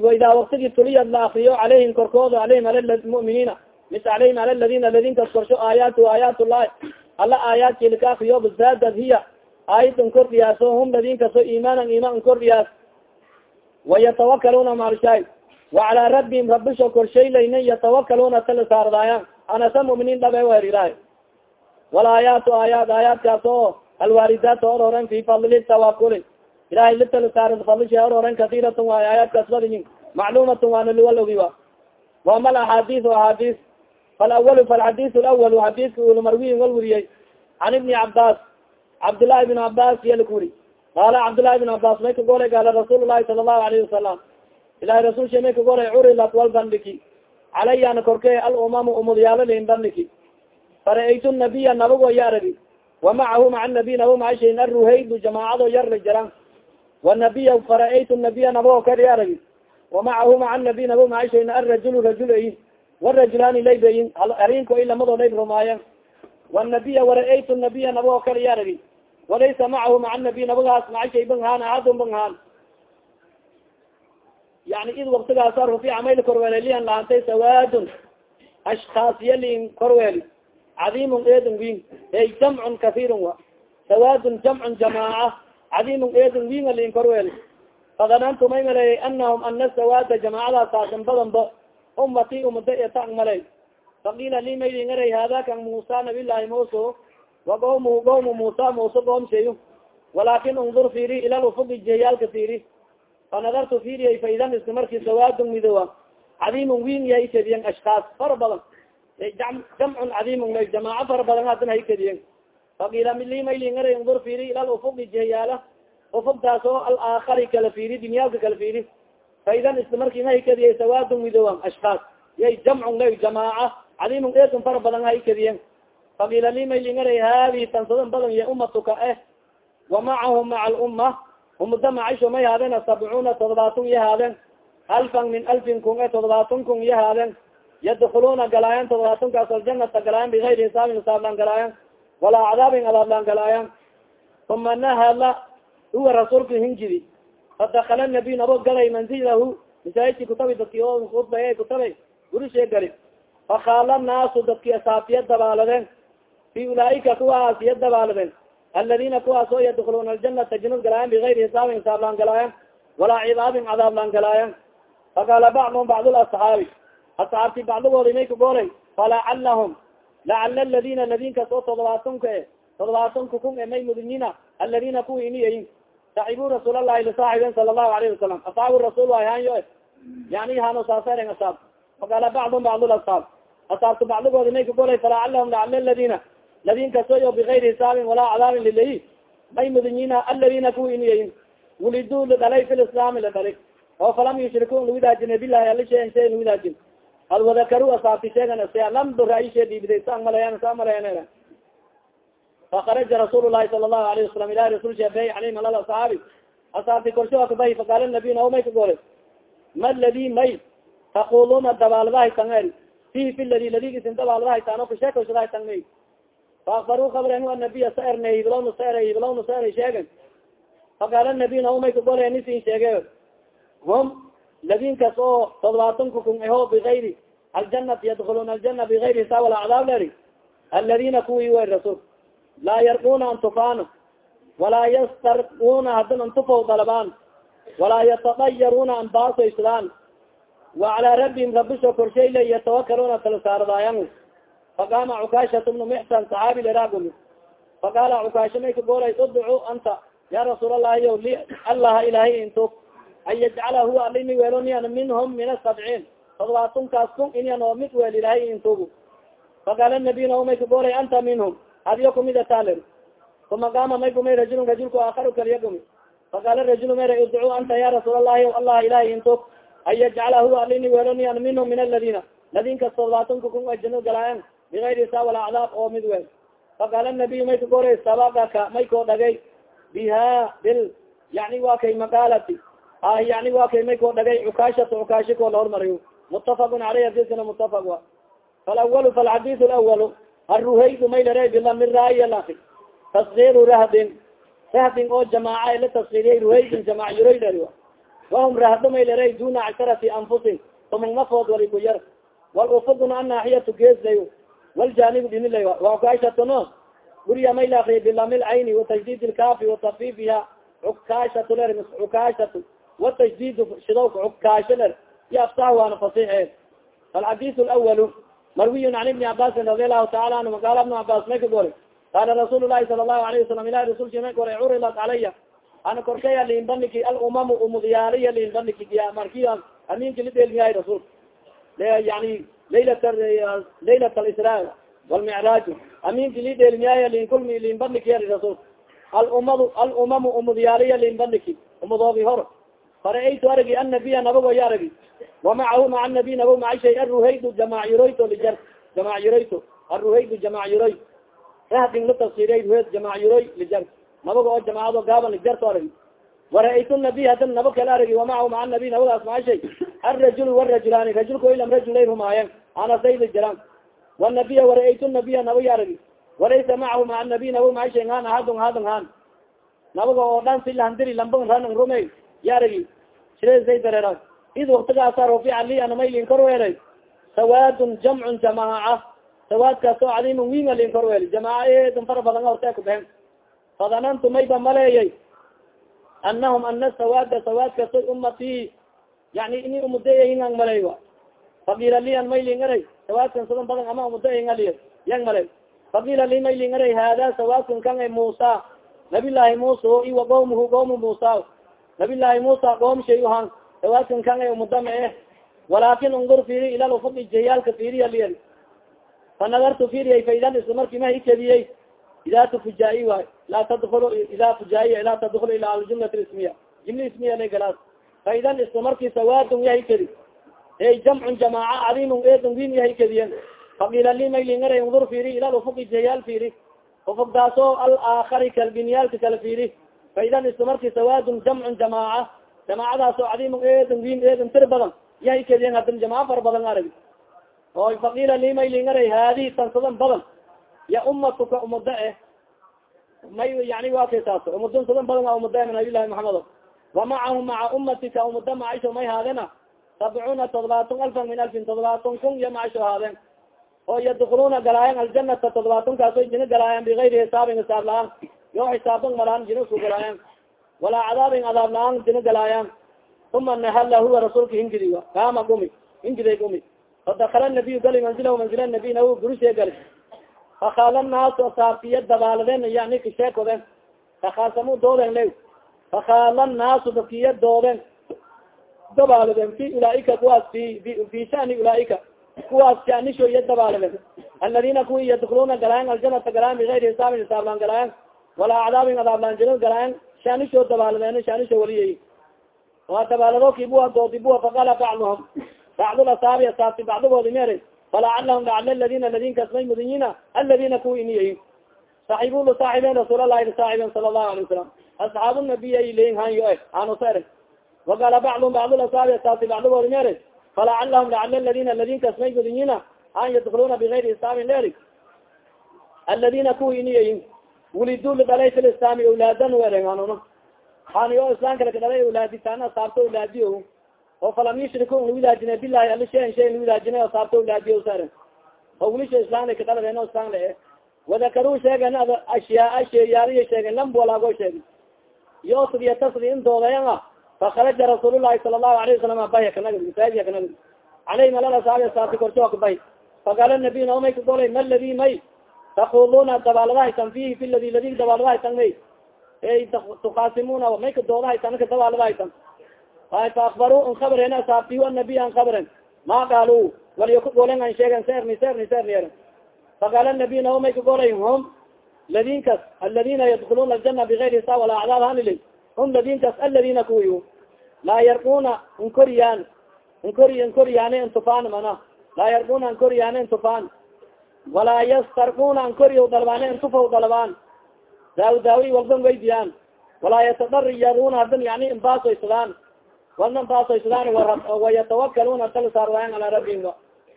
waidaa waktigi tuliyad la akriyo calayhim korkooda alayhim ala muminiina mis alayhim ala ladina ladinkas korsho aayaatu aayaat llahi alla aayaadki laka akriyo zaadad hiya aayadan kordhiyaaso hum ladinkaso imaanan imaan kordhiyaas wayatawakaluna marshaay wacalaa rabbihim rabisho korshaylayna yatawakaluna tala saardaayan anasa muminiin dhabe wer ilahay walaayaatu aayaat aayaadkaas oo alwaaridaat ororen fi fadli tawakuli ilahay litalasaari fadlisha ororen kasiiratun waay aayaadkaas badiyin macluumatun waana liwal ogi wa waama alaxaadiis axaadiis falawalu falxadiis lawal xadiiska ulmarwiyin wal weriyey can ibni cabbaas cabdillaahi bn cabbaas iya lakuri qaala cabdillaahi bn cabbaas may ka golay gaala rasuul lahi sala allahu alayhi wasalam ilahay rasulsha may ka golay curilat wal bandhiki. Calayana korkee alumamu umudyaalolin bandhiki. Fara-aytu nabiya nabago ya aragi wamacahu maca nabiy nabo macashayn aruhaydu jamaacado yarla jaran wanabiya fara-aytu nabiya nabago kari aragi wamacahu maca nabiy nabo macashayn arajulu rajul ayin. Warajulaani laybayin. Harinko i lamado layb rumaayan wanabiya wara-aytu nabiya nabago kari aragi walaysa macahu maca nabiy nabagaas macashay banghaan ahadun banghaan yani id waktigaasa rufica mayl korweelelian lahantay sawaadun ashkaasiyalin korweeli cadiimun eedun win ey jamcun kahiirun wa. Sawaadun jamcun jamaaca cadiimun eedun win alin korweeli. Fadanantu may maleeyay anahum ana sawaada jamaacadaas saasan badanba umati umada etang maley faqiila li maylin aray hada kan muusa nabilahi muso wa qawmuhu qawmu muusa muuse qoomsheeyo walaakin undur fiiri ila lufugi jehiyaalka fiiri. Fanadartu fiiriyay faidan isla marki sawaadun midowa cadiimun win yahay kediyen ashkaas fara badan. Cadiimun la jamaaco fara badan hadan hay kediyen faqiila mili maylingara undur fiiri ila lufugi jehiyaala ufugtaas oo alaakari kala fiiri dinyaalka kala fiiri. Faidan isla marki hay kediyay sawaadun midowa ashkaas. Yay la jamaaca. Cadiimun eedun fara badan hay kediyen faqiila li maylingara hadi tansadan badan ya umatuka eh wamacahum maca alumma umada macisho may haadeen sabcuuna todobaatun ya haadeen alfan min alfin kun e todobaatun kun ya haadeen yadkuluna galaayan todobaatunkaas aljanata galaayan bigayri hisaabin hisaablaan galaayan walaa cadaabin cadaablaan galaayan uma nahala huwa rasuulka hinjidi fadakala nabiy nabo galay manzilahu masaajidki kutabi dadki o udbay kutabay gurishe gali fakaala naasu dadki asaafiya dabaaladeen fi ulaaika kuwaas ya dabaaladeen aladina kuwaas oo yadkuluna aljanata janad galaayan bigayri hisaabin hisaablaan galaayan walaa cidaabin cadaablaan galaayan faqaala bacdum bacd lasxaabi asxaabti bacdigoodi may kagoolay falacalahum lacala aladina ladinkas oo todobaatunka e todobaatunka kun e may mudinina aladina kuwa iniyayin saxibu rasuul allahi lasaaxiben sala allahu alayhi wasalam asxaabu rasuul wahanyo yani hano saaseren asaab faqaala bacdum bacd lasxaab asxaabta bacdigoodi may kagoolay falacalahum lacala aladina ladin kaso o bigayri hisaabin walaa cadaabin lilayi may mudinina aladina kuwa iniyayin wuliduu ladhalay fi lislaami ladhali oo falam yushrikun lawidaajine bilahi ali shayan shay lawidaajin ad wadakaru asaabti sheegan lam raishe dhiibday saan malayan saa malayan fakaraja rasuul lahi sala allahu alayhi wasalam ilahi rasul sheebey alayhim alal asxaabi asaabti korsho kabay faqaala nabiy nao may ka goole ma ladi may taquluna dabaaladahay tangel fihi fi ladi ladigisin dabaaladahay taano kasheekashadahay tang may faakbaru kabren anabiya sa erne hiblawna sa ere hiblawna sa ere sheegen faqaala nabiy nao may ka goole nisin sheege hum ladinkas oo todobaatanka kun aho bigayri aljanati yadkuluna aljana bigayri hisaab wala cadaab leri aladina kuwii way rasul laa yarquna antufaan walaa yastarquna hadin antufaw dalabaan walaa yatadayaruna anbaasoysdaan wa calaa rabbihim rabisho korshayle yatawakaluna tala saaradaayan faqaama cukaashat bnu mixsan saxaabi leraagul faqaala cukaasha may ka goolay udcu anta ya rasuul allahi yo li allaha ilahay intu an yajcala huwa alini weelonian minhum min asabciin todobaatunkaas kun inian oo mid weel ilahay intugu faqaala nabiy na may kagoolay anta minhum adiyo kumid ataler uma qaama may gumay rajulun rajulku aakaru kaliya gumi faqaala rajulu mera idcu anta ya rasuul allahi allah ilahay intug an yajcala huwa alini weelonian minhum min aladina ladinkas todobaatunka kun ay jano galaayan bigayri saa wala oo mid weel faqaala nabiy may kagoolay sabagaka may koo dhagay biha bil yani waa kay maqaalati ah yani waa kay may koo dhagay cukaashata cukaashi koo la hormariyo mutafaqun aleyh hadiskana mutafaq wa falawal falxadis lawal aruhaydu may lare bilami raaya laki tasgiru rahdin rahdin oo jamaaca la tasgiriyay ruhaydin jamac yuroydar wahum rahdo may lare duna casharati anfusin tumung nafood wali ku yar wal ufuguna anaaxiyatu geesday waljanib dhinilay wacukaashatono guriya may laakriya bilami lcayni watajdid lkaafi watafifiha cukaashatu ler cukaashatu watajdid shidowka cukaasho ler. Ya afsah waana fasixe alxadis lawal marwiy an ibni cabaasin radi allahu taala anhu qaala ibnu cabas may ka gori qaala rasuul lahi sala allahu alayhi wasalam ilahi rasulki may goray curilat calaya ana korkaya liinbaniki alumamu umudyaaliya liinbaniki marki aminki lidheelmiyahay rasulka yani laylat laylat alisra walmicraaj aminki lidheelmiyaaya liinkulmi liinbanikiyari rasulka alumadu alumamu umudyaaliya liinbaniki umudoogi hor fara-aytu aragi annabiya nabagoya aragi wamacahu maca nabiy nabag maca shay aruhaydu jamaacyuroyto lijar jamaacyuroyto aruhaydu jamaacyuroy rahdin la tafsiriy ruhayd jamaacyuroy lijar nabaga oo jamaacado gaaban lijarto aragi wara-aytu nabiy hadan naba kala aragi wamacahu maca nabiy nabagaas maca shay arajul warajulaani rajulka ilam rajulay rumaayen anasay lijaraan wanabiya wara-aytu nabiya nabaya aragi walaysa macahu maca nabiy nabag maca shay han ahadon hadan han nabaga oo dhan si lahandiri lamba ranan rumey yaragi siday dareera id waktigaasa rufica li anamay lin korweelay sawaadun jamcun jamaaca sawaadkaas oo cadiiman winga lin korweeli jamaaca eedan fara badan hortee kubehen fadanantu mayba maleeyay anahum ana sawaada sawaadkasoy umati yani ini umudaingang maley wa faqiila li an may lingaray sawaadkan sadan badan ama umudaingaliy yang maley faqiila li may lingaray hada sawaadkan kan musa nabilaahi musa o iwa qawmuhu qawmu musa nabi llaahi musa qoom shay uhan sawaadkan kan umudama eh walaakin undur firi ila lufuqi jehiyaalka firiya liyal fa nadartu firiyay faidan isla marki ma ikadiyey ida tufujaa-i waay laa tadkulu ida fujaa-iya laa tadkulu ila aljumlat ismiya jimla ismiya la galaas faidan isla marki sawaadun yahay kedi ey jamcun jamaaca cadiimun eedun win yahay kediyen faqiila li maylingara undur firi ila lufuqi jehiyaal firi ufugdaasoo alaakari kalbinyaalka kala firi faidan isla marki sawaadun jamcun jamaaca jamaacadaasoo cadiimun eedun win eedun tir badan yahay kediyen hadan jamaaca fara badan arag oo faqiila li maylingara haadihi tansadan badan ya umatuka umada eh may yani wa kay taas. Sadan badan a umada nabilahi maxamedo wamacahu maca umatika umada macaisho may haadena. Sabcuuna todobaatan alfan min alfin todobaatan kun iyo macaisho haadeen. Oo yadkuluna galaayan aljanata todobaatan kaaso jina galaayan bigayri hisaabin hisaab la'aan yo xisaabtan malaan jina isku galaayan walaa cadaabin cadaab la'aan jina galaayan uma nahala huwa rasuulka hingidi kaama gumi hingiday gumi. Fadakala nabiyu gali manzilahu manzila nabiy nahu gurisee gali fakhaala naasu asaafiya dabaaladeen yani kasheekoden kakaasamu dooden le fakhaala naasu dakiya dooden dabaaladen fi ulaaika kuwaas fi fi shani ulaaika kuwaas shanisho iya dabaaladen aladina kuwi yadkuluna galaayan aljanata galaayan bigayri hisaabin hisaablaan galaayan walaa acdaabin adaablaan jiro galaayan shanisho dabaaladeen shanisho waliyay waa dabaalado kibuwa doodibuwa faqala bacduhum bacdul asaabi asaabti bacdigoodi mere falacalahum lacala ladina ladin kasmay mudanyina aladina kuwa iniyahin saxiibulu saaxiben rasuulalahi saaxiben sala allahu alay wasalam asxaabu nabiy ay leyin hanyo e anusere waqala bacdum bacdul asaabi asaabti bacdigoodi mere falacalahum lacala ladina ladin kasmay mudanyina an yadkuluna bigayri hisaabin leri aladina kuwa iniyahin wuliduu lidalay fi lislaami awlaadan weren hanuna hani o islaamka lakadhalay awlaaditaana asaabto awlaadiyo oo falam yushriku lawidaajine bilahi ali shayan shay lawidaajine asaabto awlaadiyo saren oo wilisha islamla kadhaladeen o islam le wadakaru sheegen ashyaa sheeyaaliya sheegen lamb walaago sheegi iyo sadiya tasdi in doodayan a fakaraja rasuulullahi sala allahu alayhi wasalam bay kanag masaajid kanag caleyhi malal asaabi asaabti korjo kabay faqaala nabiy naomay kagolay ma ladi may? Takuluna dabaaladahasan fihi fi ladi ladi dabaaladahasan may? Tukaasimuna may ka doodahaysan ka dabaaladahasan faakbaru an kabreen asaabti anabiy an kabren ma qaalu waliyo kagolen an sheegen serni serni serni faqaala nabiy nao may kagolay hum ladinkas aladina yadkuluna aljana bigayri hisaab wala acdaab hanili hum ladinkas aladina kuwi laa yarquna nkoriyaan nkori nkoriyaane intufaan mana. Laa yarquna nkoriyaane intufaan walaa yastarquna nkoriy dalbaane intufa dalbaan daawi daawi walban weydiyaan walaa yatadariyaruna hadan yani imbaasoysadaan walna imbaasoysadaan wayatawakaluna talsaarwaayan alaa rabbihim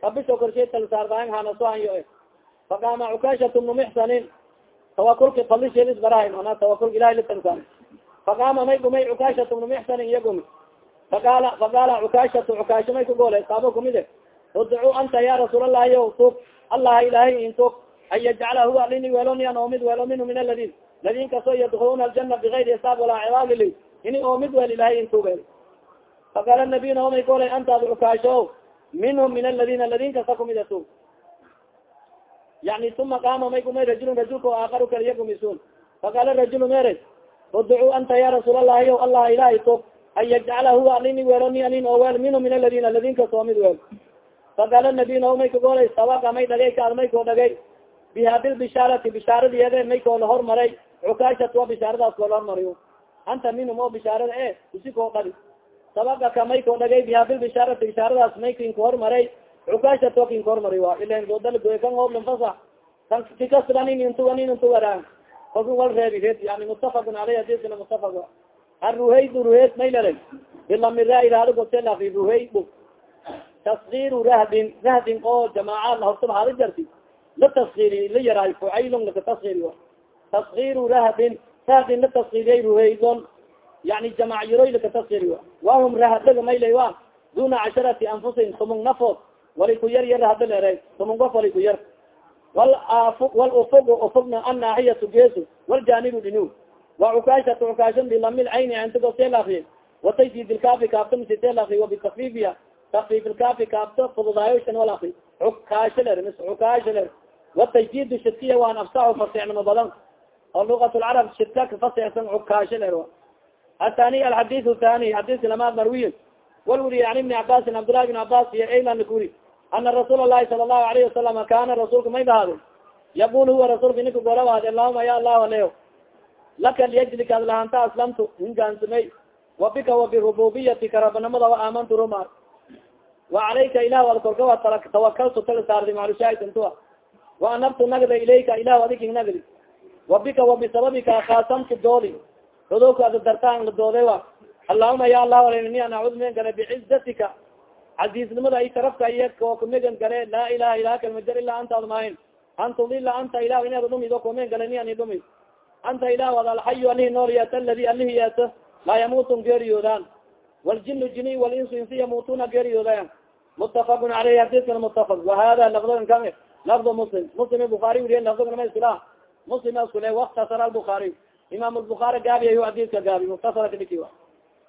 rabisho korshay talsaarwaayan hanasoanyo faqaama cukashat bnu mixsanin tawakulka falisheedis barahay mana tawakulka ilahay litansan faqaama may gumay cukashat bnu mixsanin iya gumi faqaala faqaala cukashatu cukasha may kagole saabo kumide udcu anta ya rasuul allahi o tug allaha ilahay intug an yajcala huwa lini welonian oomid welo minhu min aladin ladin kaso yadkuluna aljana bigayri hisaab walaa cibaadili ini oomid wel ilahay intugel faqaala nabiy naomay golay anta ad cukaasho minhum min aladina ladin kasa kumid atug yani uma qaama may gumay rajulun rajulka aakaru kaliya gumisun faqaala rajulu mere udcuu anta ya rasuul allahi o allah ilahay to an yajcala huwa alini weelo ni anin oo weel minhu min aladina aladinka soo mid weel faqaala nabiy nao may kagoolay sabaqa may dhagay kaad may koo dhagay biha bilbishaarati bishaaradiyeede may koo la hormaray cukaashat wa bishaaradaas koo la hormariyo anta minhum oo bishaarada e usi koo dhagi sabaqaka may koo dhagay biha bilbishaarati bishaaradaas may kinka hormaray cukaashat wa kinka hormari wa ilan doodalgoy kan hooblan fasax kan kikasbanin intuganin intugaraan kalku wal reebi reed yani mutafaqun aleyh hadiskana mutafaq aruhayd ruhayd may lalay bilamira ruhayd taskiru rahdin rahdin oo jamaaca hortaba hada jarti. La taskiri la yaraayo fucaylon laka taskiri taskiru rahdin rahdin la taskiriyay ruhaydon yani jamac yaroy laka taskiri wahum rahadaga maylay wa duna casharati anfusin tumung nafood wali ku yar yar rahada leere tumung gof wali ku yar wal wal ufog ufogna annaaxiyatu geesu waljanibu dhinu wa cukaashatu cukaashan bilamil cayni antigo seelafiye wataydid ilkaafi kaabta misiteelafi wa bitakfiifiya takfiif ilkaafi kaabta fududaayosan walafi cukaasha ler mis cukaasha ler watajdid shidkiya waan afsaxu fasixnimo badan oo lugat lcarab shidka kafasixsan cukaasha ler athani alxadis thani xadiska lamaad marwiy wal wuri an ibni cabaasin cabdillahi bin cabas iyo eylan lakuri ana rasuul alahi sala allahu alayhi wasalam kana rasuulka may bahaado yaqul huwa rasuulka ninka golawad allahuma ya allahu aleo laka liyajlika adlahanta aslamtu hingaansamey wa bika wa birububiyatika rabanimada wa aamantu rumar wa calayka ilah ad korka wa tawakaltu tag saardi maclushaahid intua wa anabtu nagda ilayka ilah adiking nagdi wa bika wa bisababika khaasamtu dooli rodowka ada dartaan la dooday allahuma ya allah aleni an acuud men gale bicizatika casiiznimada ay sharafka iya oo kumegan gale laa ilaha ilaha kalmajar ilaa anta ad maahin an tudila anta ilah inaad dhumido kumen gale ni ani dhumi. Anta ilah ad alxayu alihi nool yeeta aladi alihi yeeta laa yamutun geeriyoodaan waljinu jini walinsu insi yamutuna geeriyoodayan mutafaqun aleyh hadiskana mutafaq wahada lafdogan kami lafdo muslim. Muslim bukaari wuriye lafdogan ma iskula muslim iskule waktasara albukaari imam lbukaari gaabiyayo hadiska gaabi muktasara kadhiki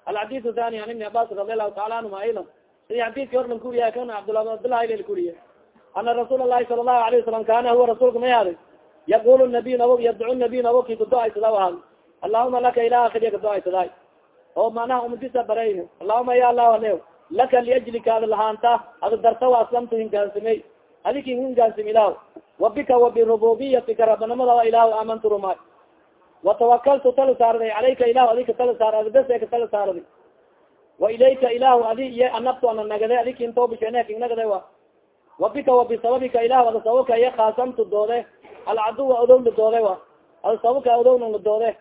alxadis thani an ibni cabas radi allahu taala anhuma aylan. Sidi xadidki orlan kuriya kan abdla abdulahi lel kuriye ana rasuul alahi sala allahu alayه wasalam kana huwa rasuulka may haaday yaqul nabiy nabo yadcu nabiy nabo ki kadoaysada ahaad allahuma laka ila akiriya kadoaysadaay oo manaha umadisa baray allahuma ya allah ale laka liajlika ada lahaanta ada darta aslamtu hingaansamey adiki hingaansim ilah wa bika wa birububiyatika rabanimada ilah aamantu rumay watawakaltu tala saarday calayka ilah adika tala saar adbeseka tala saarday wa ilayka ilahu adi iyo anabtu ana nagade adiki intobisheneking nagade wa. Wa bika wa bisababika ilah ada sababka iyo khaasamtu doode. Alcaduwa odowla doode wa. Ada sababka odowna la doode.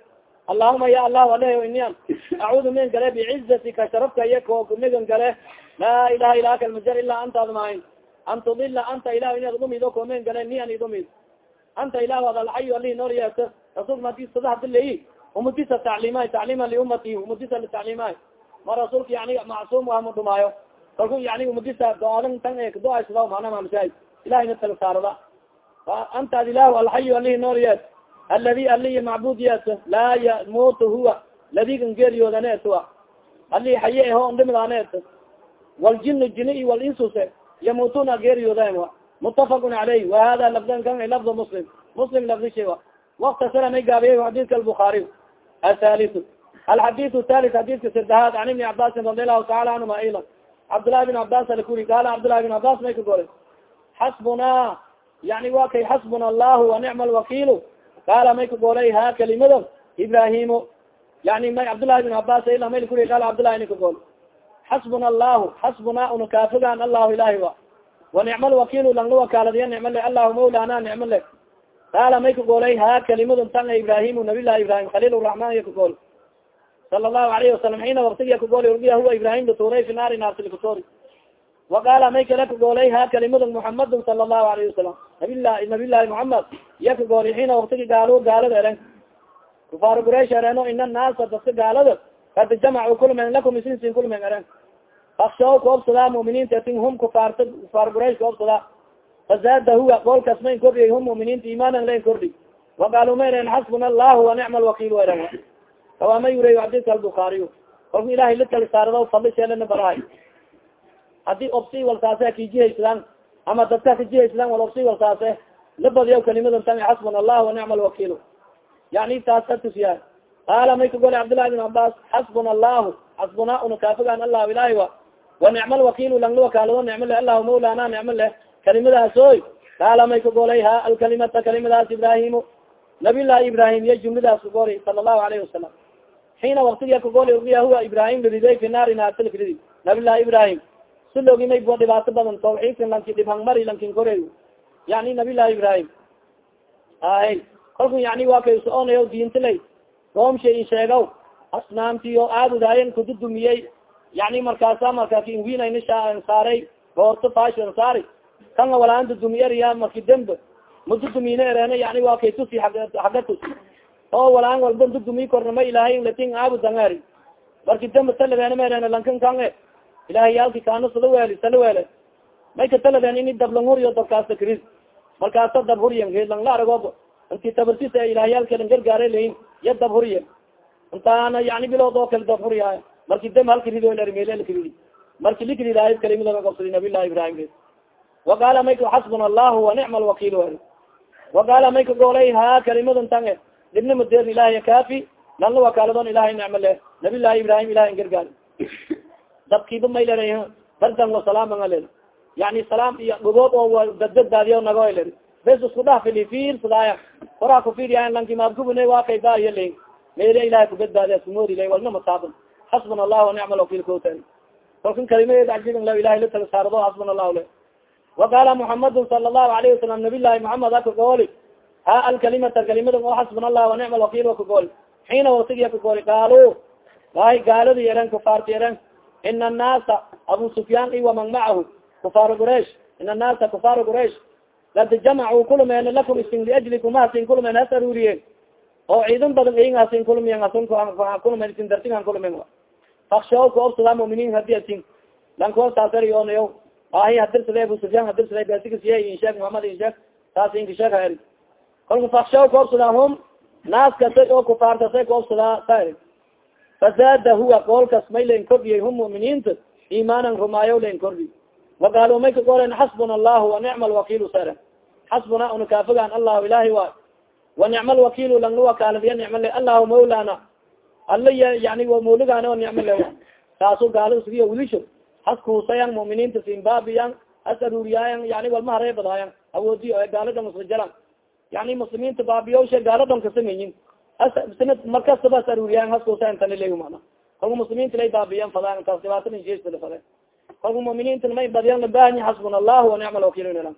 Allahuma ya allahu aleh inian acuudu min gale bicizatika sharafka iyo kookumigan gale. Laa ilaha ilaha kalmajar ilaa antaad maahin an tudila anta ilah inaad dhumido koomen gale ni an idumid anta ilahu ad alxayu alihi noor yeeto rasulka madi sadahadilay umudisa tacliimay tacliima liumati umudisa litacliimay ma rasuulka yani macsuum wama dhumaayo kalku yani umudisa doadan tan e kadoaysada mana mamshaay ilahina tala saarada anta ad ilahu alxayu alihi noor yeet aladi ali macbud yeet laa yamutu huwa. Ladigan geeriyoodaneetua ali xaye eho ndhimidaaneet waljinu jini walinsuse yamutuna geeriyoodan a mutafaqun caleyh wahada lafdan kan lafd muslim. Muslim lafdishe a waktasara may gaabiya xadidka albukaariy athaliu alxadiu thalit xadidka sirdahaad an ibni cabaasin radi allahu taala anhuma ayla cabdllahi bin cabas alkuri qaala cabdllahi bin cabas may ka gore xasbuna yani wa kay xasbuna allahu wa nicma alwakilu qaala may ka golay ha kalimado ibrahimu yani may cabdllahi bin cabas ayla may lakuri qaala cabdullahi ni ka gol xasbuna allahu xasbuna una kaafogaan allahu ilahi wa wanicma lwakilu lang la wakaaladiya nicmo le allahu mawlana nicmo le qaala may ka golay ha kalimadun tan ibrahimu nabilahi ibrahim khaliil raxman iya kagool sala allahu alayhi wasalam xiina waktigiya kagoolay urgiya huwa ibrahim latuuray fi naari naarsilkatori wa qaala may kala kagoolay ha kalimadun muxamadun sala allahu alayhi wasalam nabilahi nabilahi muxamed iya kagoolay xiina waktigi gaalo gaalada eren kufaar quraish ereeno ina naasa dadka gaalada kad jamacu kulmen lakum isinsin kulmen eren akshaw koobsadaa muminiinta tin hum kufaarta kufaar quraish koobsadaa fazaada huwa goolkas mayn kordhiyay hum muminiinta imaanan lain kordhi waqaalu ma eren xasbuna allahu wa nicma alwakiil eren kawaama yuray xadiska albukaariy kolku ilahay la tali saarado fadli sheelana barahay haddii obsi walsaase kijihayslaan ama dadka kijihayslaan wal obsi walsaase la badiya kalimadan tan xasbuna allah wa nicma alwakiil yani taas ka qaala may ka golay cabdillahi bin cabas xasbuna allahu xasbuna una kaafigaan allahu ilahi wa wa nicma lwakiilu langla wakaalado nicmo leh allahu mawlana nicmo leh kalimadaas qaala may ka golay ha alkalimata kalimadaas ibrahimu nabiy llahi ibrahim iyo jumladaas ka golay sala allahu alayhi wasalam xiina waktiga ka golay ugiya huwa ibrahim liriday fi naari naartalkridi nabiy llahi ibrahim si loogi may bua dhibaato badan tawxiidkan lanki dhibhang mari lankin korey yani nabiy llahi ibrahim ahe kolku yani waa kay so-onayo diintilay room shay sheegaw asnaamti o aadudaayen kududumiyey yani markaasa marka kinwinayni saaray goorto fashion saari kanga walaan dudumiyeriya marki demb madudumine erene yani waa kay tusi haga tusi. Oo walaan walba dudumi kornama ilaahay latin aabudangeri marki demb talabeene merene lankan kange. Ilahay yaalki kaano sala weeli sala weele may ka taladeen ini dablanguriyo dabkaasa kris. Markaasa dab huriyen lang la arago inti tabartisa ilahyaalkelan gargaara layin ya dab huriye intaana yani bilood oo kale dab huriyaay marki dam halka rido mel marki likridaay kalimada gobsadi nabiy llahi ibrahim waqaala may ka xasbuna allahu wanicma alwakiil weli waqaala may ka goolay ha kalimadan tange dhibnima deern ilahay kaafi nalna wakaaladon ilahay nicmo leh nabiy llahi ibrahim ilahay gargaar dabkiiba may lera bardan wasalaama nga ler yani salaam iyo gogood oo dadbadbaadiya nago ler bes isku dhah fili fiirsadaya koraa kufiiriya lanki maabgubune waa kay baariya le mele ilahay kubadbaadiya sumori le walna masaaban xasbuna allah wanicma alwakiil kota kalkan kalimadeed ajigan la ilahay la tala saarado xasbuna allahu le waqaala muxamadu sala allahu alayhi wasalam nabiy llahi muxamed aka gooli ha alkalimata kalimada oo xasbuna allah wanicma alwakiil wa kagooli xiina waktigiya kagooli qaalu waay gaaladi eren kufaarti eren ina annaasa abu sufyaan i waman macahu kufaar quraish ina annaasa kufaar quraish kad jamacuu kulumeen lakum isin liajlikum hasin kulumeen has aruuriye oo ciidan badan iyin hasin kulmiyen hasun kulumeen isin dartin han kulumeen fakshaw ka obsada muminiin hadi atin lanko saasaryonayo ahi hadirsada abu sufyaan hadirsada besigasiya insheeg muhamad insheeg saas inkisheeg kolka fakshaw ka obsada hum naas kasa oo kufaartasay ka obsadaa sa eri fazaada huwa koolkas may len kordiyay hum muminiinta imaanan rumaayo len kordi waqaalu may ka golen xasbuna allahu wanicma alwakiilu sare xasbuna una kaafogaan allahu ilahi wa wanicma alwakiilu langna wakaaladiya nicmo le allahu mawlana alla yani mawligaana nicmo le taasu gaalo sugiyo wilisho has kuusayan muminiinta simbaabiyan has aruuriyaayan yani walma hareebadaayan awoodi gaaladan usrajalan yani muslimiinta baabiyowsha gaaladan kasameyin sanad markastaba has aruuriyaayan has kuusayan tanile mana kalka muslimiinta lay baabiyan fadaan taas dhibaatana jeestala fade kalka muminiinta may badiyan labahni xasbuna allahu wanicma alwakiil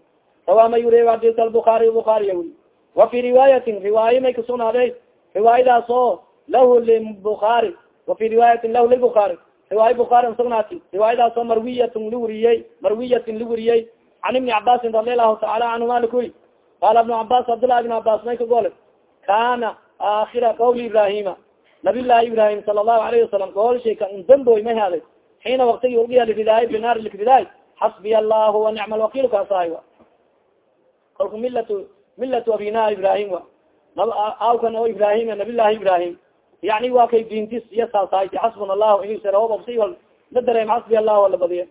sawa ma yuri adis albukaari bukaariya wuri wa fi riwaayatin riwaaye may kasugnaaday riwaayadaas oo lahu libukaari wa fi riwaayatin lahu libukaari riwaaya bukaari sugnaati riwaayadaas oo marwiyatn liwuriyey marwiyatin liwuriyey can ibni cabaasin radi allahu taala canhuma likuri qaala ibnu cabas cabdllahi ibn cabas may ka gole kana aakhira qawli ibrahima nabiy llahi ibrahim sala allahu alayhi wasalam gool shay ka damboy may haday xiina waktigi ulgiya liridaay binaar likridaay xasbiya allahu wanicma alwakiil kaasahay kolku milatu milatu abina ibrahim wa. Awkan oo ibrahim nabiy llahi ibrahim yani waa kay diintis iyo saasayti xasbuna allahu inisrobsi la dareem xasbiya allahu ala badiya.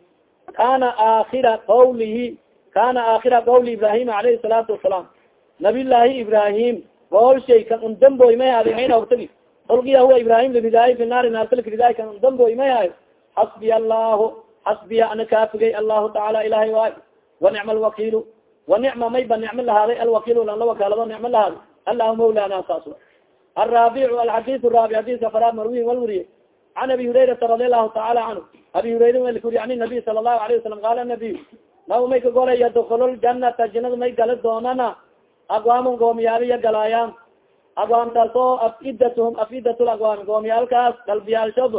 Kana aakhira qawlihi kana aakhira qawli ibrahim alayhi salaatu wasalaam nabiy llahi ibrahim gool shay kan undamboy may hadi xiina waktigi ulgiya huwa ibrahim liridaay binaari naartalkridaay kan undamboy may hayo xasbiya allahu xasbiya ana kaafigay allahu tacaala ilahay waay. Wanicma alwakiilu wanicma may ba nicmo lahaaday alwakiil lan la wakaalado nicmo lahaaday allahu mawlana saas araabicu alxadis raabi xadiska faraad marwiyin wal wuriye can abi hurayrata radi allahu taala canhu abi hurayra wlkuri an nabiy sala allahu alayh wasalam qaala nabiy naw may ka golay yadkulu ljanata jinada may gala doonana agwaamun goomiyaalya galaayaan agwaamtaas oo afidathm afidat lagwaami goomiyaalkaas dalbiyaalshod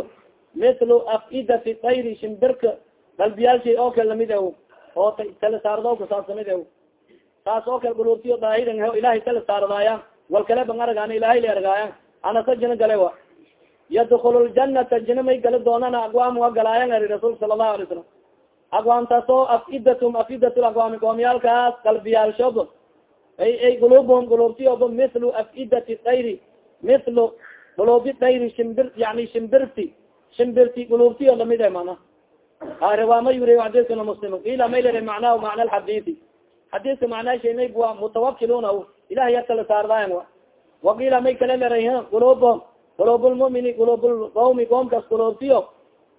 mithlu afidati tayri shimbirka dalbiyaalshay oo kale la mid ew oo tala saardo saas la mid ew saas oo kale guluurtiyo daahiran ilahay tala saardaaya wal kale ban aragaana ilahay la argaaya anasa jina gale wa yadkulu ljanata jina may gala doonana agwaam a galaayan ari rasuulka sala allahu alay salam agwaamtaas oo afidatum afidat agwaami goomiyaalkaas dalbiyaalshod ay ay guluubhum guluubtiyoba mithlu afidati tayri. Mithlu guluubi tayri shimbir yani shimbirti. Shimbirti guluubtiyo la mid e mana? Riwaama yuri xadiskana muslim ila may lere macnaha macna alxadisi xadiska macnaa shay may wa mutawakiluna ilahay yartala saardayan wa. Waqiila may kale leray guluubhum qulub lmumini qulub lqawmi qoomkas qulubtiyo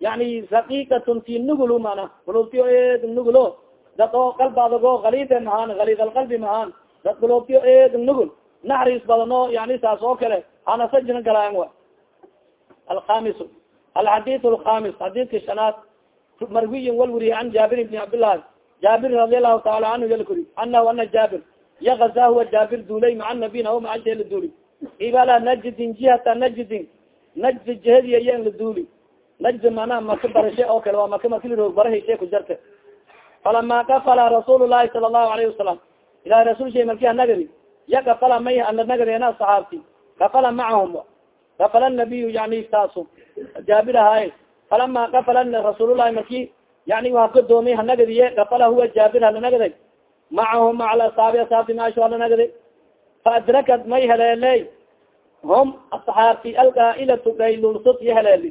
yani raqiqatun ti nugulu mana qulubtiyo eed nugulo dad oo qalbaadago kalide mahaan kalid alqalbi mahaan dad qulubtiyo eed nugul. Naxriis badano yani saas oo kale hanasajina galaan wa. Alhamis alxadith alkhamis xadidka shanaad marwiyin walwuriye an jaabir bni cabdillah jaabir radi allahu taala anhu yalkuri anahu ana jaabir yagaza huwa jaabir duulay maca nabiy nao macashe la duuli ibala najdin jihata najdin najd jihadiya yan la duuli najd mana maka barashe oo kale waa maka makiliroog barahayse ku jarte falama kafala rasuul lahi sala allahu alayhi wasalam ilahi rasul shay marki anagari ya kafala may ana nagareena saxaabti kafala macahum kafala nabiyu yani taasu jaabir ahaye falama kafala rasuulullahi marki yani waa kadoomay hanagadiye kafala huwa jaabir halanagaday macahum maca asaabi asaabti maasho halanagaday faadrakat may heleeley hum asxaabti alqaailatu gaylulsud iyo heleeli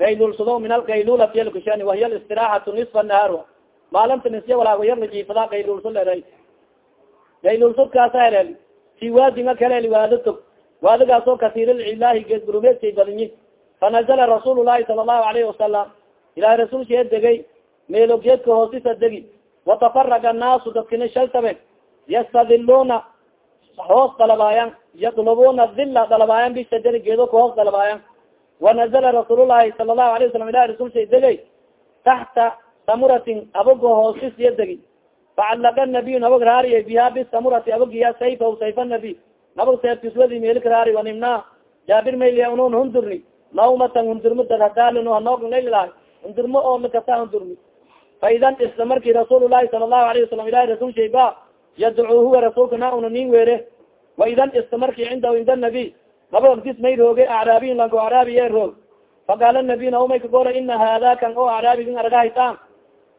gaylulsudo min algaylulati yalkushani wahiya listiraaxatu nisfa nahaar maalinta nisya walaago yarla jiifada gaylulsud eray gaylulsud kaasa heleeli si waadinga kaheleeli waado tog waadigaas oo kasiirlcilaahi geedgurumeedkay badinyi fanazla rasuul lahi sala allahu alayhi wasalam ilahay rasuulkee degay meelo geedka hoosisa degi watafaraga annaasu dadkina shaltabe yastadiluna hoos dalabaayan yadlubuna dila dalabaayan bishajari geedo ka hoos dalabaayan wanazla rasuul lahi sala allahu alayh wasalam ilahi rasuulsha degay taxta samuratin abogo hoosisiya degi facalaga nabiy nabag raariya biha bisamurati abogiya sayfa sayfa nabi nabag seefkiswadi meelkaraari wanimna jaabir mayliya unun hundurni nawmatan hundurmo dadhadaalin hanooglaylahay hundurmo oo lakasa hundurmi fa idan isla marki rasuul lahi sala allahu alayhi wasalam ilahi rasul shayba yadcuu huwa rasuulka na una nin weere wa idan isla marki cinda nabiy nabag agtis may rooge acraabiyin lanko acraabiye roog faqaala nabiy naumay kagora ina haada kan oo acraabigin argahaysaan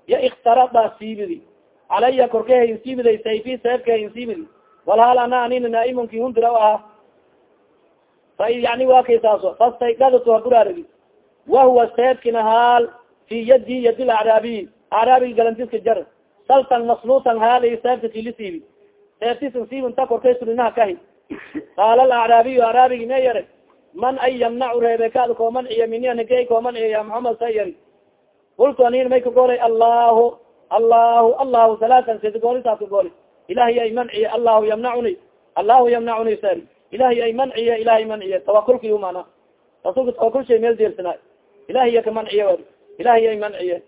ya ikhtarada siibidi calaya korke hayn siibiday sayfi seefka hayn siibidi walhaal ana anina naaimonki hundira ahaa fa yani waa kay saaso fastaykadatu haburaaragi wahuwa seefkina haal fi yadi yadi lacraabiyi acraabigi galantiska jar saltan masluutan haali seefka kilisiibi seeftisan siibinta korkay surinaha kahi. Qaala alacraabiyu acraabigi me yara man ay yamnacu reebe kaad koo manciya minianigey koo manciya ya muhamed sa yari kultu anin may kagoolay allahu allahu allahu salaatan sidgoolisaas kagooli ilahay ay manciye allahu yamnacuni allahu yamnacuni sar ilahay ay manciye ilahay manciye tawakulki mana rasulka tawakul shay meel deersana ilahiya ka manciye a ilahay ay manciye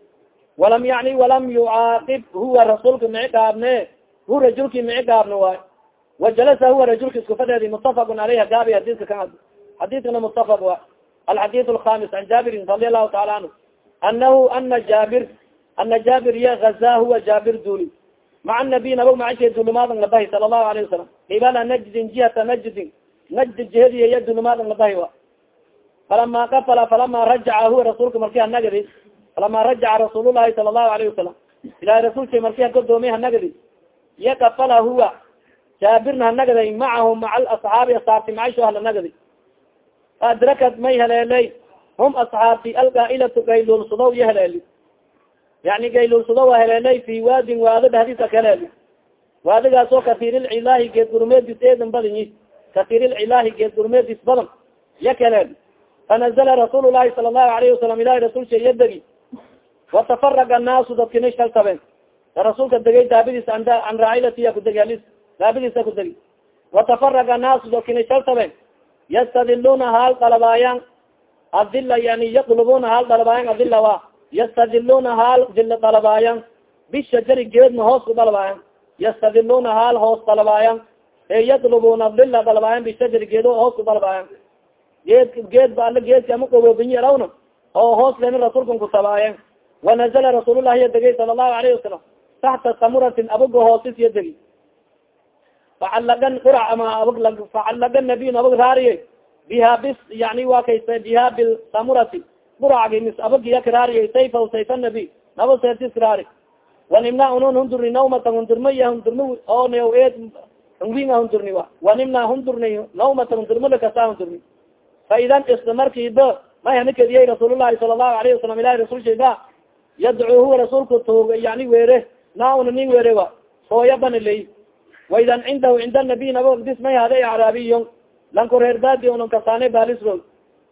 walam yani walam yucaaqib huwa rasuulka mici gaabne hu rajulki mici gaabne waay wajalasa huwa rajulka iskufadeedi mutafaqun aleyha gaabi hadiska kan xadiskana mutafaq wa alxadith alkhamis an jaabirin radi allahu taala anhu anahu ana jaabir ana jaabir ya gaza huwa jaabir duli. Maca nabiy nabag macashe dulumaadan labahi sala allahu alayhi wasalam ibala najdin jihata najdin najd jihadiya ya dulumaadan labahi wa. Falama kafala falama rajaca huwa rasuulka marki hanagadi falama rajaca rasuul llahi sala allahu alayhi wasalam ilahi rasuulka marki hagodoomiy hanagadi ya kafala huwa jaabirna hanagaday macahu maca alasxaabi asaabti macasho halanagadi adrakad may haleeley hum asxaabti alqaailatu gaylulsudow iyo haleeli yani gaylulsudo waa heleeley fi waadin waado dhadisa kaheleeli waadigaas oo kasiirilcilaahi geed gurmeedis eedan badinyi kasiirilcilaahi geed gurmeedis badan ya kaheleeli fanazla rasuul lahi sala allahu alayhi wasalam ilahi rasulsha iya watafaraga annaasu dadkina shaltabeen rasuulka degay daabadiis an raailatiya alis daabadiisa kudegi watafaraga annaasu dadkina shaltabeen yastadiluna haal dalabaayan adila yani yadlubuna haal dalabaayan adila wa yastadiluna haal dila dalabaayan bishajari geedna hoos ku dalabaayan yastadiluna haal hoos dalabaayan e yadlubuna dila dalabaayan bishajari geedo hoos ku dalabaayan geed geed ba ala geedka ama qawoobinyi rawna oo hoos lena rasuulkan kutabaayan wanazala rasuulullahi ya degay sala allahu alayhi wasalam taxta samuratin abaga hoosis ya degi facalagan qurac ama abag facalaga nabiy abag raariye biha bis yani wa kaysa biha bilsamurati quracgi mis abagiya karaariye sayfa sayfa nabi naba seertis karaari wanimna unun hundurni nawmatan hundurma iya hundurma oo n eed winga hundurni wa wanimna hundurni nawmatan hundurma lakasa hundurni fa idan isla markiiba mahanikadiyay rasuulullahi sala allahu alayhi wasalam ilahi rasulshayba yadcuu huwa rasuulku tuug yani weere na una nin weere wa hooya baniley waidan cindahu cinda nabiy naba dis may hada acraabiyon lanko reer baadi unan kasaane balisro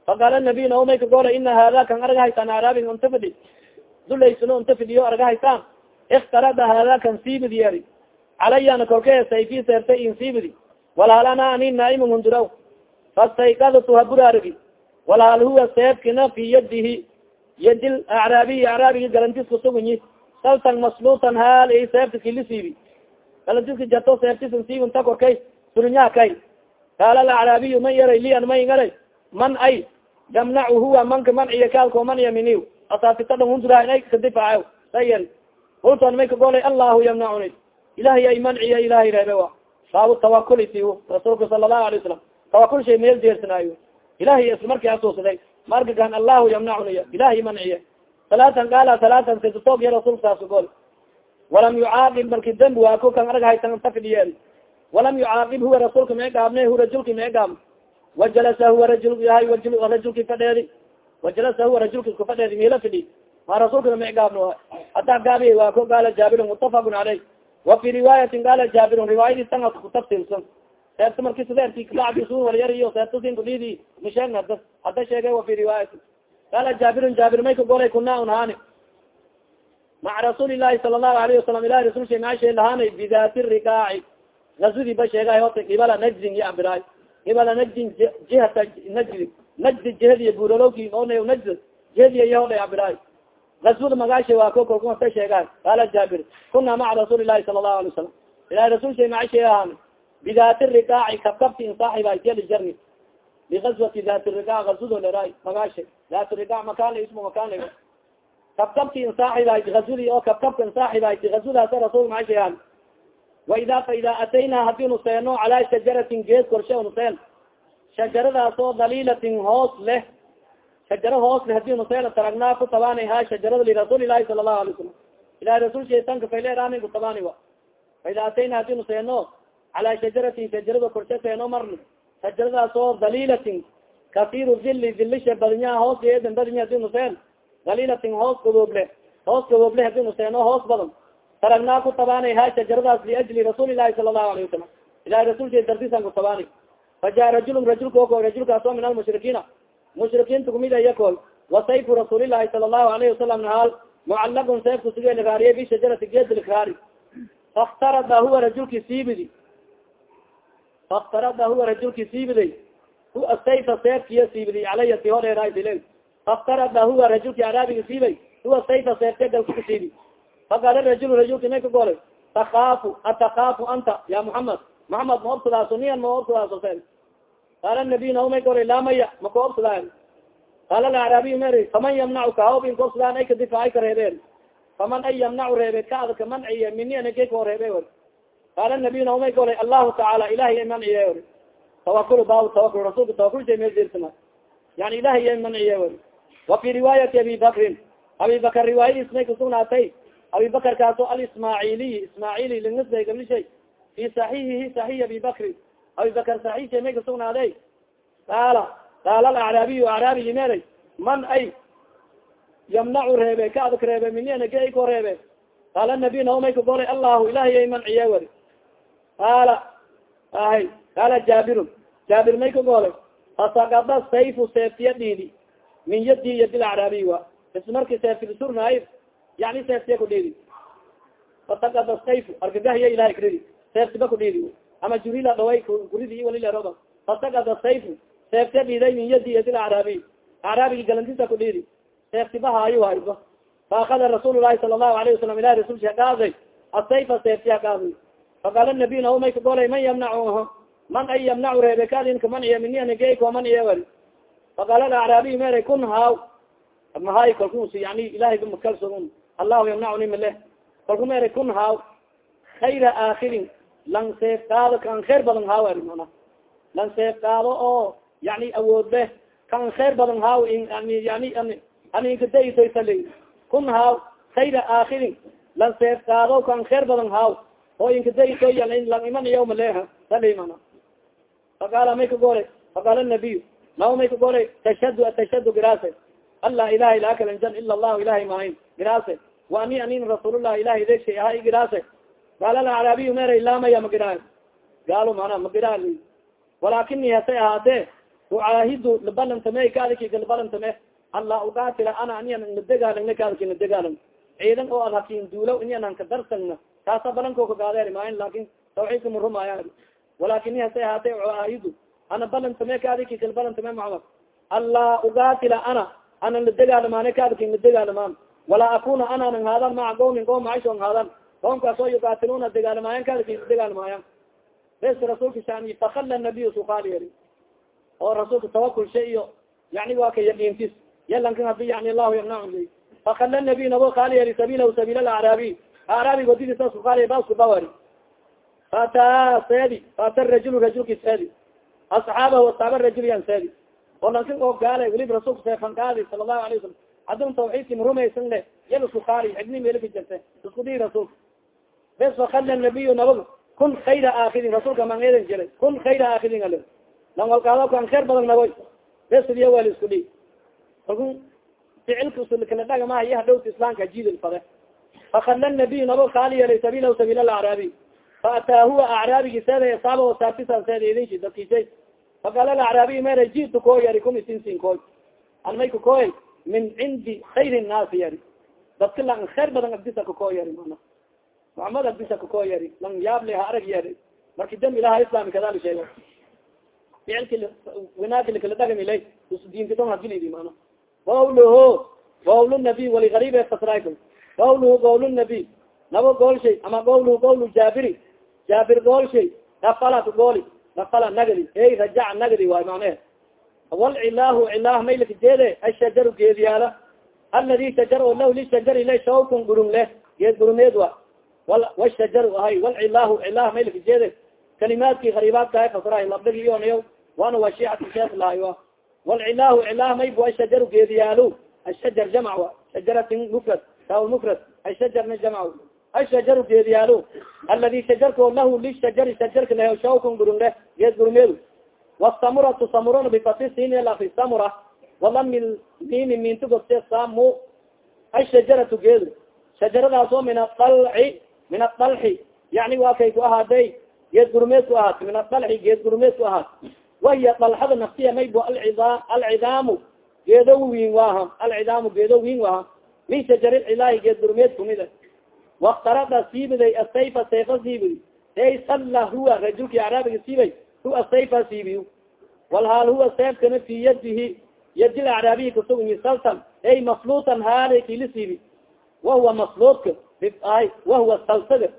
faqaala nabiy naomay kagola ina hada kan arga haytaan araabin unta fidhi dulaysano unta fidhiyo arga haytaan. Iktarada hada kan siibid yeeri calayana korkee sayfi seerta in siibidi walhalana ani naa'imun hunduraw fastaykadtu haburaarigi walhal huwa seebkina fi yadihi yadi acraabiyi acraabigi galantis kusugunyi saltan maslutan haal i seebta kili siibi galantiska jato seebtisan siibinta korkay surinyaha kay qaala alacraabiyu man yaray li an man ngaray man ay yamnacu huwa manka manciya kaalko man yaminiw asaasita dhan hundura inay kadifaaco sa yari ultan may kagolay allahu yamnacuni ilahay ay manciya ilahay reebe wa baabu tawakuli si rasuulka sala lahu alay wasalam tawakul shay meel deersanaayo ilahay isla markii asuusaday markakan allahu yamnacuniya ilahay manciya salaatan qaala salaatan sidatoog ya rasuulka saas gol walam yucaaqib marki dembi waa ko kan arg haytan tafidiyeen walam yucaaqib huwa rasuulka mee gaabne hu rajulki mee gaab wajalasa huwa rajul yahay rajulki fadheedi wajalasa huwa rajulki isku fadheedi mila fidhi ma rasuulkana mee gaabno hataa gaabiy waa ko gaala jaabirun mutafaqun caleyh wa fi riwaayatin gaala jaabirun riwaayadii tanga kutafsilsan seebta marki kudhidi masheegn hada hadda sheegay wa fi riwaayati qaala jaabirun jaabir may ka golay kuna un haani maca rasuuli lahi sala allahu alayhi wasalam ilahi rasul she lahaanay bidati rikaaci gazudi ba sheegay hota ibala najdin iyo abiraay ibala najdin jihata najdi najdi jihadiy buuralowki on najd jihadiya iyo hodhay abiraay gazwada magaashe waa ko kolkata sheegaan qaala jaabir kuna maca rasuuli lahi sala allahu alay wasalam ilahi rasul she maashe bidati rikaaci kabkabti in saaxibaytiyalijarni ligazwati dati rika gazwado leray magaashe dati rika makana ismu makana kabkabti in saaxibayti gazwadi oo kabkabka in saaxibayti gazwadaasa rasul maashean waida fa ida atayna haddii nuseeno calaa shajaratin geed korshe nuseen shajaradaas oo daliilatin hoos leh shajaro hoos leh haddii nuseena taragnaa ku tabaanay ha shajarada lirasuuli lahi sala allahu alay salam ilahi rasul shaytanka fayleeraana ku tabaani wa fa ida atayna haddii nuseeno calaa shajaratin shajarada korshe seeno marni shajaradaas oo daliilatin kasiru zili zilisha badinyaha hoos eedan badinya haddii nuseen daliilatin hoos gabooble hoos gabooble haddii nuseeno hoos badan taragnaa ku tabaanay ha shajaradaas liajli rasuuli lahi sala allahu alayh wasalam ilahi rasulka dardisan ku tabaani faja rajulun rajulka oko rajulkaas oo min almushrikiina mushrikiinta kumid ayakool wasayfu rasuulilahi sala allahu alayhi wasalam nahaal mucalagun sayfku sige likaariye bishajarati geed likaari faktarada huwa rajulki siibidi faktarada huwa rajulki siibiday hu sayfa seefkiya siibiday calaya si hodheeraadile faktarada huwa rajulki araabiga siibay huwa sayfa seefte galkuka siibi faqaala rajul rajulki may ka golay takaafu atakaafu anta ya muhamed muhamed ma obsadaaso niyan ma obsadaaso se qaala nabiy naw may golay laa maya maka obsadaan qaala alacraabiy mer faman yamnacuka haobin ka obsadaan ay ka difaacay ka reebeen faman ay yamnacu reebe ka adka manciye minianake kao reebe qaala nabiy naw may golay allahu tacaala ilahay ay manciye or tawakul baabu tawakul rasulka tawakul shay meel dirsana yani ilahay ay manciye or wa fi riwaayati abi bakrin abi bakr riwaayadiis may kasugnaatay abi kaaso alismaaciiliy ismaaciili lingisday gablishay fi saxiixihi saxiix abi bakri abi saxiixshay may kasugnaaday qaala qaala alacraabiyu acraabiyi meeray man ay yamnacu reebe ka adag reebe minanage ay ko reebe qaala nabiy nao may kagolay allahu ilahay ay manciye wari qaala ahay qaala jaabirun jaabir may kagolay fasakada sayfu seeftiya dhiidi min yadi yadi lacraabiy wa is marki seeftisurnaay yani seeftiya kudhiidi fasakada sayfu argagahiya ilahay kuridi seeftiba kudhiidi ama jurila dhaway kuridi walileroba fasakada sayfu seeftiya dhiiday min yadi yadi lacraabiy acraabigi galantisa kudhiidi seeftiba haayo hayba faakada rasuul lahi sala allahu alayh wasalam ilahi rasulsha kaaday asayfa seeftiya kaaday faqaala nabiy nahu may kagolay man yamnacu man ay yamnacu reebe kaadinka manciya minianageyko manciye wari faqaala alacraabiy mere kun haaw mahay kalkus yani ilahay bamakalsogun allahu yamnacuni male kalku mere kun haaw khayra aakirin lang seef qaado kan kheer badan haaw ari mana lang seef qaado oo yani awoodbe kan kheer badan haaw yani aninkadaysaysa kun haaw khayra aakirin lang seef qaado kan kheer badan haaw oo inkadayso lang iman yawma leha sali mana faqaala may ka golay faqaala nabiy naw may ka golay tashhadu atashhadu giraase. Alla ilaha laa kalanjan ila allahu ilahay mahayn giraase. Wa ani anin rasuulullah ilahay degshay aha i giraase. Qaala alacraabiyu meray laamaya magiraayo gaalo mana magiraa walakini hasay ahaatee ucaahidu labalantame kaadiki labalantame alla ugaatila ana aniyan nadegaalagna kaadiki nadegaalag ciidan oo ad hakin duulaw darsagna taasa balanko kagaadeer maayn laakin tawxiidka marumaaya walakini hasay ahaatee ucaahidu ana balantame kaadiki kalbalantame muxamad alla ugaatila ana ana nadegaalamaane kaadiki nadegaalamaam walaa akuna ananan haadan maca qoomin qoom maishon haadan qoomkaas oo yuqaatiluna degaalamayan kaadiki degaalmaayan bes rasuulka shani fakala nabiy sukaali yeri oo rasuulka tawakul iyo yani waa ka yaqiintis yalankan hadi yani allahu yamnac fakala nabiy nabo kaali yeri sabilahu sabiil alacraabi acraabi wadidisa sukaali basku bawari. Fata seedi fata rajul rajulki seedi asxaabahu asaaba rajul yan seedi oo lankan oo gaala welib rasuulka seefan qaadi sala allahu alayh wasalam hadun tawxiidki marumaysan le yal isku kaali xibni meelika jirte isku dii rasuulka bes fakala nabiy nabag kun kayra aakidin rasuulka mangedan jiray kun kayra aakidin al lang walkaado kan kheer badan nagoy. Besidiya wal isku dhi kalku ficilka hadhowta islaamka jidil fade fakala nabiy nabo kaali yeelay sabiilahu sabiil alacraabi faataahuwa acraabigi seeda asaaba saartisan seeda idinshi dadkiisay faqala alacraabiy mera jitu koo yari kum isinsin koy almay kakooy min cindi khayr nnaasi yari dadka lang kheer badan agdisa kakoo yari mana muxamad agdisa kakoo yari lang yaable ha arag yari marki dam ilaha islami kadali sheego ficilki winaagi lakala dhagamilay diinkidon hadilidi mana qawluhu qawl nabiy wali gariib fasraykl qawluhu qawl nabiy nabo gool shay ama qawluhu qawl jaabiri. Jaabir gool shay dafala gooli dafala nagadi. Ey rajac nagadi waay macnehe walcilaahu cilaah maylaka jeede ashajaru geediyaala. Aladi shajar o lah lishajar shawkun gurung leh. Geed gurumeed wa wshajar ahay walcilaahu cilaah maylaka jeede. Kalimaadki gariibaadkaha fasrahay labdagi iyonayo wana wa shiicati sheekh lahay walcilaahu cilaah maybu ashajaru geediyaalo ashajar jamc wa shajaratin mufrad mufrad ashajarna jamc ashajaru geediyaalo aladi shajarko lahu lishajari shajarka lehe shawkun gurung leh geed gurumeed wsamuratu samurona bifati sinlafi samura walami mimi mintu gobte samu ashajaratu geedu shajaradaas oo min aali min adalxi yani waa kay ku ahaaday geed gurumeed ku ahaat min adalxi geed gurumeed ku ahaat wahiya dalxada naftiya maybo alcidaamu geedo wiin waaha alcidaamu geedo wiin waaha min shajar cilaahi geed gurumeed kumid a waktarada siibiday asayfa sayfa siibidi ey salla huwa rajulki acraabiga siibay huwa sayfa siibiy walhaal huwa seefkana fi yadihi yadil acraabiyi kasugyi saltan ey masluutan haala kili siibi wahuwa masluudka ay wahuwa salsaga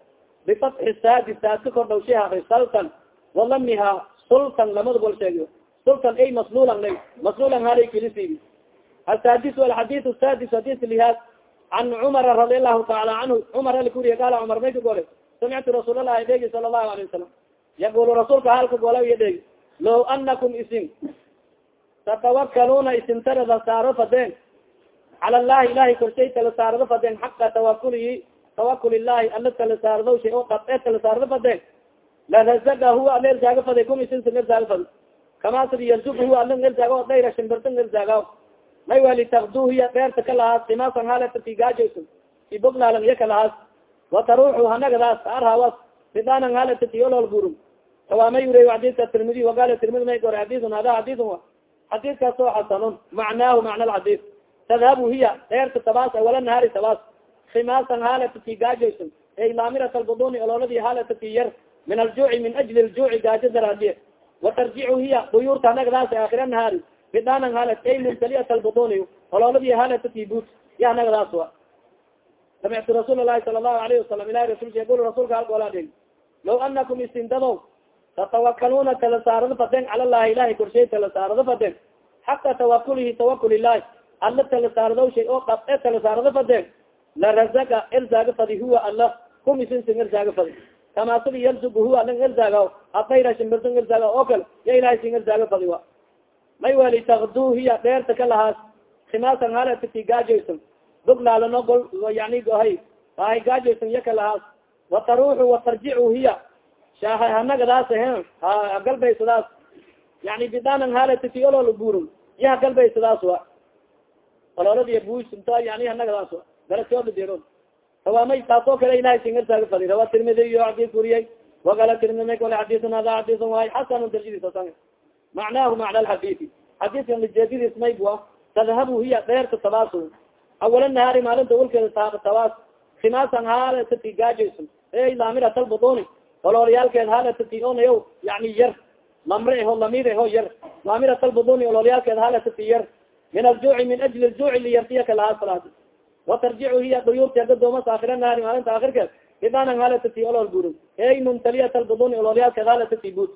bifatxi saadi saadka kordhaw sheha saltan walamiha sultan lamada gol sheegiyo sultan ay maslulan la maslulan haala kili siibi asadis alxadis sadis hadis lihaad can cumara radi allahu taala canhu cumar alikuriya qaala cumar may ka gole samictu rasuul allahi dheegi sala allahu alayه wasalam yaqulu rasuulka halka gola iyo dheegi low anakum isin tatawakkaluna isintarada saaro fadeen cala llahi ilahay korshay tala saarado fadeen xaqa tawakulihi tawakul illahi ala tala saarado shay oo dhabee tala saarado fadeen larazaga huwa ala erzaaga faday kum isinsa erzaaga fad kama sidi yarzuq huwa ala erzaaga oo dayra shimbirtan erzaaga may wali takdu hiya dheerta ka lahaas simaasan haleta tigaajoysa i boglaalan iya ka lahaas wataruuxu hanagadaas arhawas sidaanan haleta tiolol burum tawaamay ure xadidka tirmidi waqala tirmidi may gore xadiun hada xadiidkaas oo xasanun macnaahu macna alxadiid tadhabu hiya dheerta tabaas awala nahaari tabaas khimaasan haleta tigaajoysa ey laamirat albuduni ololadi haleta ti yar min aljuuci min ajli ljuuci gaajo daraadiye watarjicu hiya duyuurta hanagadaas aakhira nahaari bidaanan halet ay mumtaliat albuduni ololadi haleta ti but ya hanagadaas wa samictu rasuul lahi sala allahu alayhi wasalam ilahi rasulka yaqul rasuulka halgoolaa law anakum isindado tatawakaluuna tala saarado faden cala llahi ilahi korshay tala saarado faden xaqa tawakulihi tawakul ilahi alla tala saarado shay oo dhab e tala saarado faden larazaga erzaaga fadi huwa alla kum isinsin erzaaga fadi kama sidi yarzugu huwa alan erzaaga adayra shimbirsan erzaaga oo kale ya ilahay sin erzaaga fadi wa may welitakdu hiya dheerta ka lahaas. Khimaasan halatati gaajaysan. Boglaalano gol yani gohay. Ahay gaajaysan iya ka lahaas. Wataruuxu watarjicu hiya. Shaaha hanagadaas he hagalbaysadaas yani bidanan halatati buurun iya hagalbaysadaas wa. Olooladiy businta yani hanagadaas wa. Galatioda dero tawaamay taas oo kale ilahay singartaaga fadi rawa tirmidi yo xadiis uriyay wakala tirmidi kale xadiisun hada xadiisun waay xasanu darjadiisasan macnaahu macna alxadiثi xadiثkan lijeedadiis maybua tadhabu hiya dheerta tabasu awala nahaari maalinta ulkeeda tabaas khimaasan haaletati gaajayso e laamirat albuduni oloolyaalkeed haaletati onayo yani yar. Lamre eho lamir eho yar. Laamirat albuduni oloolyaalkeed haaletati yar. Min aljuuci min ajli ljuuci liyartiyaka lahaa salaadi watarjicu hiya duyuurti gadoomas aakhira nahaari maalinta akhirkeed. Idanan halatati olol burin ey mumtaliyat albuduni ololyaalkeed halatati bud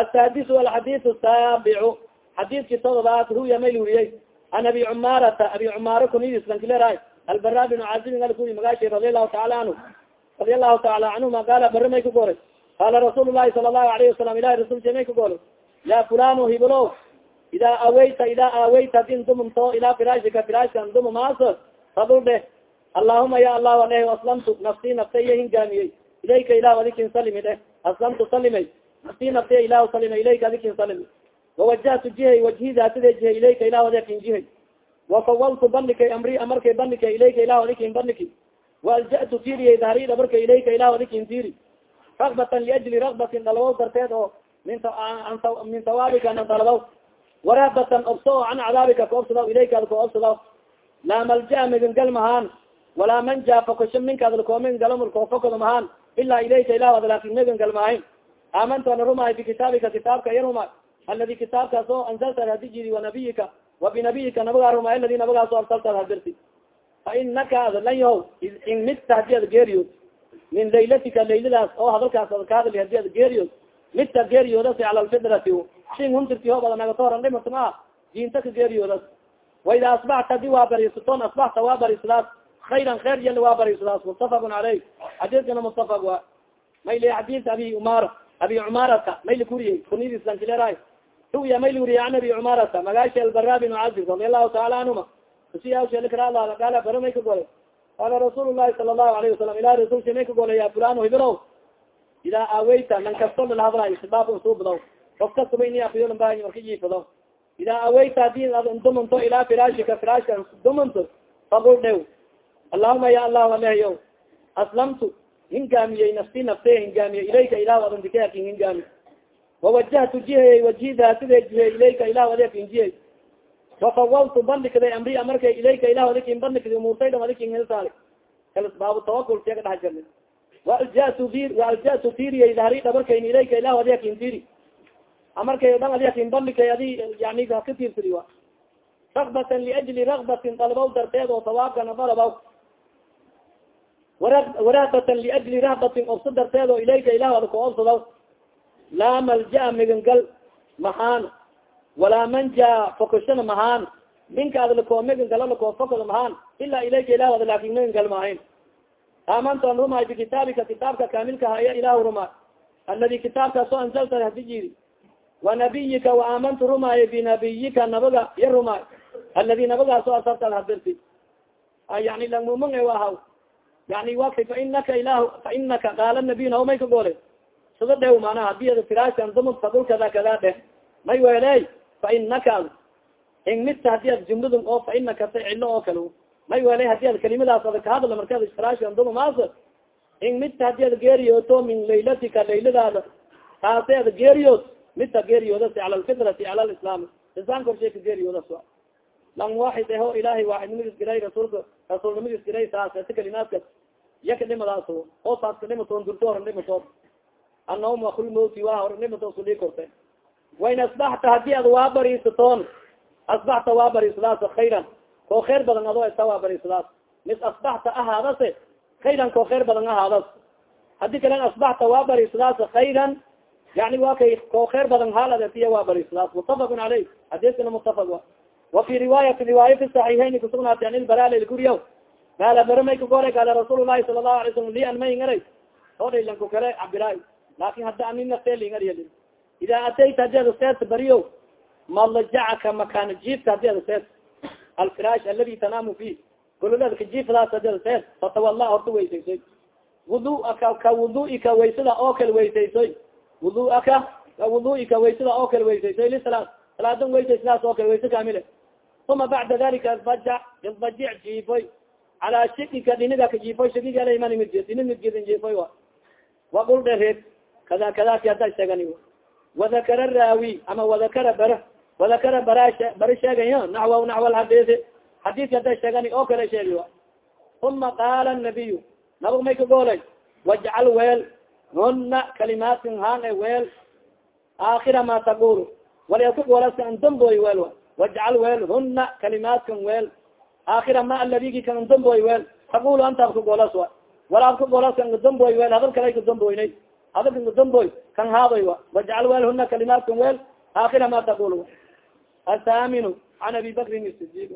asaadisu alxadiث saabicu xadiidki todobaad huya mayl wuriyey an abi cumaarata abi cumaara kunidislankileray albara bin cazibin alkui magashi radi allahu taala anhu radi allahu taala canhuma qaala bare may ka goray qaala rasuul lahi sala allahu alayhi wasalam ilahi rasulka may ka goray ya fulano hiblo idaa aweyta idaa aaweyta hadin dumumto ilaa firaashika firaashka dumumaaas fadul dheh allahuma ya allah aleh aslamtu nafsi naftaya hingaamiyey ilayka ilah adikin salimi dheh aslamtu salimay nafsi naftiya ilah salima ilayka adikin salimi wawajahtu jihay wajhi daatide jihay ilayka ilah adikin jihay wafawaltu bandikay amri amarkay bandikay ilayka ilah adikin bandiki waalja'tu tiriyay dahri dhabarka ilayka ilah adikin tiri ragbatan liajli ragbatin dalabow darteed oo min sawaabika na dalabow warahbatan obso o can cadaabika ka obsadaw ilayka ad ka obsadaw laa malja migangal mahaan walaa manja fakosho minkaad lakoomin galamulkoofakado mahaan ilaa ilayka ilah ad laakin aamantu ana rumahay bikitaabika kitaabka iya rumay aladi kitaabkaas oo anzalta hadijidi wanabiyika wa binabiyika nabagaa rumay aladi nabagaas o arsalta hadirti fa inaka lan yahow in midta haddii ad geeriyood min laylatika layladaas oo hadalkaas ad ka hadli haddii ad geeriyood midta geeriyoodas cala lfidrati shin huntirti hoobada nagatoran dhimat maa diinta ka geeriyoodas waida asbaxta hadi waa barisaton asbaxta waa barisadaas khayran khayr yal waa barisadaas mutafaqun caleyh xadiiskana mutafaq wa mayli xadiis abi umara abi cumarata mayli kuriyey kunidislankileray ruya mayli wuriye an abi cumarata magaashi albara bin cazib radi allahu taala canhuma usiyashelikraala qaala bara may ka golay qaala rasuul lahi sala allahu alayhi wasalam ilah rasulka may ka golay ya fulano hibirow idaa aaweyta lan kasto lalahadlay sibaab usubdaw of kastaba ini afiyolaba marka jiifado idaa aweyta haddii ad dumunto ilaa firaashika firaashka dumunto fabul dhew allahuma ya allah alehyo aslamtu hingaamiyey nafsi nafte hingaamiyey ilayka ilah adandikakin hingaami wawajahtu jihayey wajhi daatide jihey ilayka ilah adekin jihey wafawaltu bandhigday amri amarkay ilayka ilah adikin bandhigday umuurtay dham adikin hilsaali baabu tawakul siya ka dhax jirni waaljatu waaljatu tiriyay dahri dhabarkayn ilayka ilah adiakin tiri amarkay dhan adiakin bandhigkay adi yani haka tiirsadi wa ragbatan liajli ragbatin dalabaw darteed oo sawaabkana dalabaw warahbatan liajli rahbatin obso darteed ilayka ilah ada ko obsadaw laa malja migangal mahaan. Walaa manja fokoshana mahaan. Ninka ad lakoo migangalo lakoo fokado mahaan. Ilaa ilayka ilah ada laakin migangal maahayn aamantu an rumaay bikitaabika kitaabka kaamilka haya ilahu rumaay. Aladi kitaabkaasoo anzalta hadijiri wanabiyika waamantu rumaayo binabiyika nabaga ya rumaay. Aladi nabagaasoo asarta hadirti yani langmumang ahaw yani wa kay fainaka ilah fainaka qaala nabiy naw may ka goole. Sida dhew mana haddii ad firaaskan dumud fadul kada dheh. May weeley fainaka in midta haddii ad jumladun oo fainaka sa cilo oo kale. May weeley haddii ad kalimadaas ada kahadla marka ad firaashkan dumamas in midta haddii ad geeriyooto min laylatika layladaada taase ad geeriyood midta geeriyoodas cala lfitrati cala lislaam isaan korshay ka geeriyoodas lang waaxid eho ilahay waaxidnimadiis giray rasuulka rasuulnimadiis giray saas ese kalimaadka yaka dhimadaas oo saaska dhimatoon durto horan dhimatood anahum wakul moti wa horan dhimato sudhii korte. Wain asbaxta haddii ad waa bariisatoon asbaxta waa bariisadaas khayran. Koo khayr badan adoo esa waa bariisadaas mis asbaxta ahaadase khayran koo khayr badan ahaadas haddii kalen asbaxta waa bariisadaas khayran yani wa kay koo khayr badan haaladetiya waa bariisadaas mutafaqun caleyh hadiskana mutafaq wa wafi riwaayati riwaaya fi saxiixayn kusugnaatay an ilbaraal guriya gaala bara may kagole gaala rasuul lahi sala lahu alay slam li an may ngaray. Odhaylanku kale cabiraay laakin hadda ani nafteelingariya idaa atayta haddii ada seet bariyo malajacaka makana jiifka haddii ada seet alfiraash aladi tanaamu fi gololada kajiifdaas haddii ada seet fatawala horta weysaysay. Wuduaka ka wuduika waysada oo kale weysaysoy wuduaka ka wuduika waysada oo kale weysaysoy lisalaad salaadan weysay sidaas oo kale wayse kaamile uma bacda dalika isbajac isbajic jiifoy calaa shikika dhiniga ka jiifoy midgedin jiifoy wa waqul dhereed kada kadaki hadda sheegani wadakara raawi ama wadakara bara wadakara bara bari sheegaya naxwa naxwa alxadiisi xadiiska hadda sheegani oo kale sheegi a uma qaala nabiyu nabag may ka goolay wajcal weel huna kalimaatin haan e weel aakira ma taqul wali ka goolas an damboy weel wajcal weel huna kalimaatkan weel aakira ma aladigi kan damboy weel taqul anta ka goolas wa walaad ka goolas kan damboy weel hadal kala ka damboynay hadalka ka damboy kan haadoy wa wajcal weel huna kalimaatkan weel aakira ma taqul athaminu an abi bakrin sidiq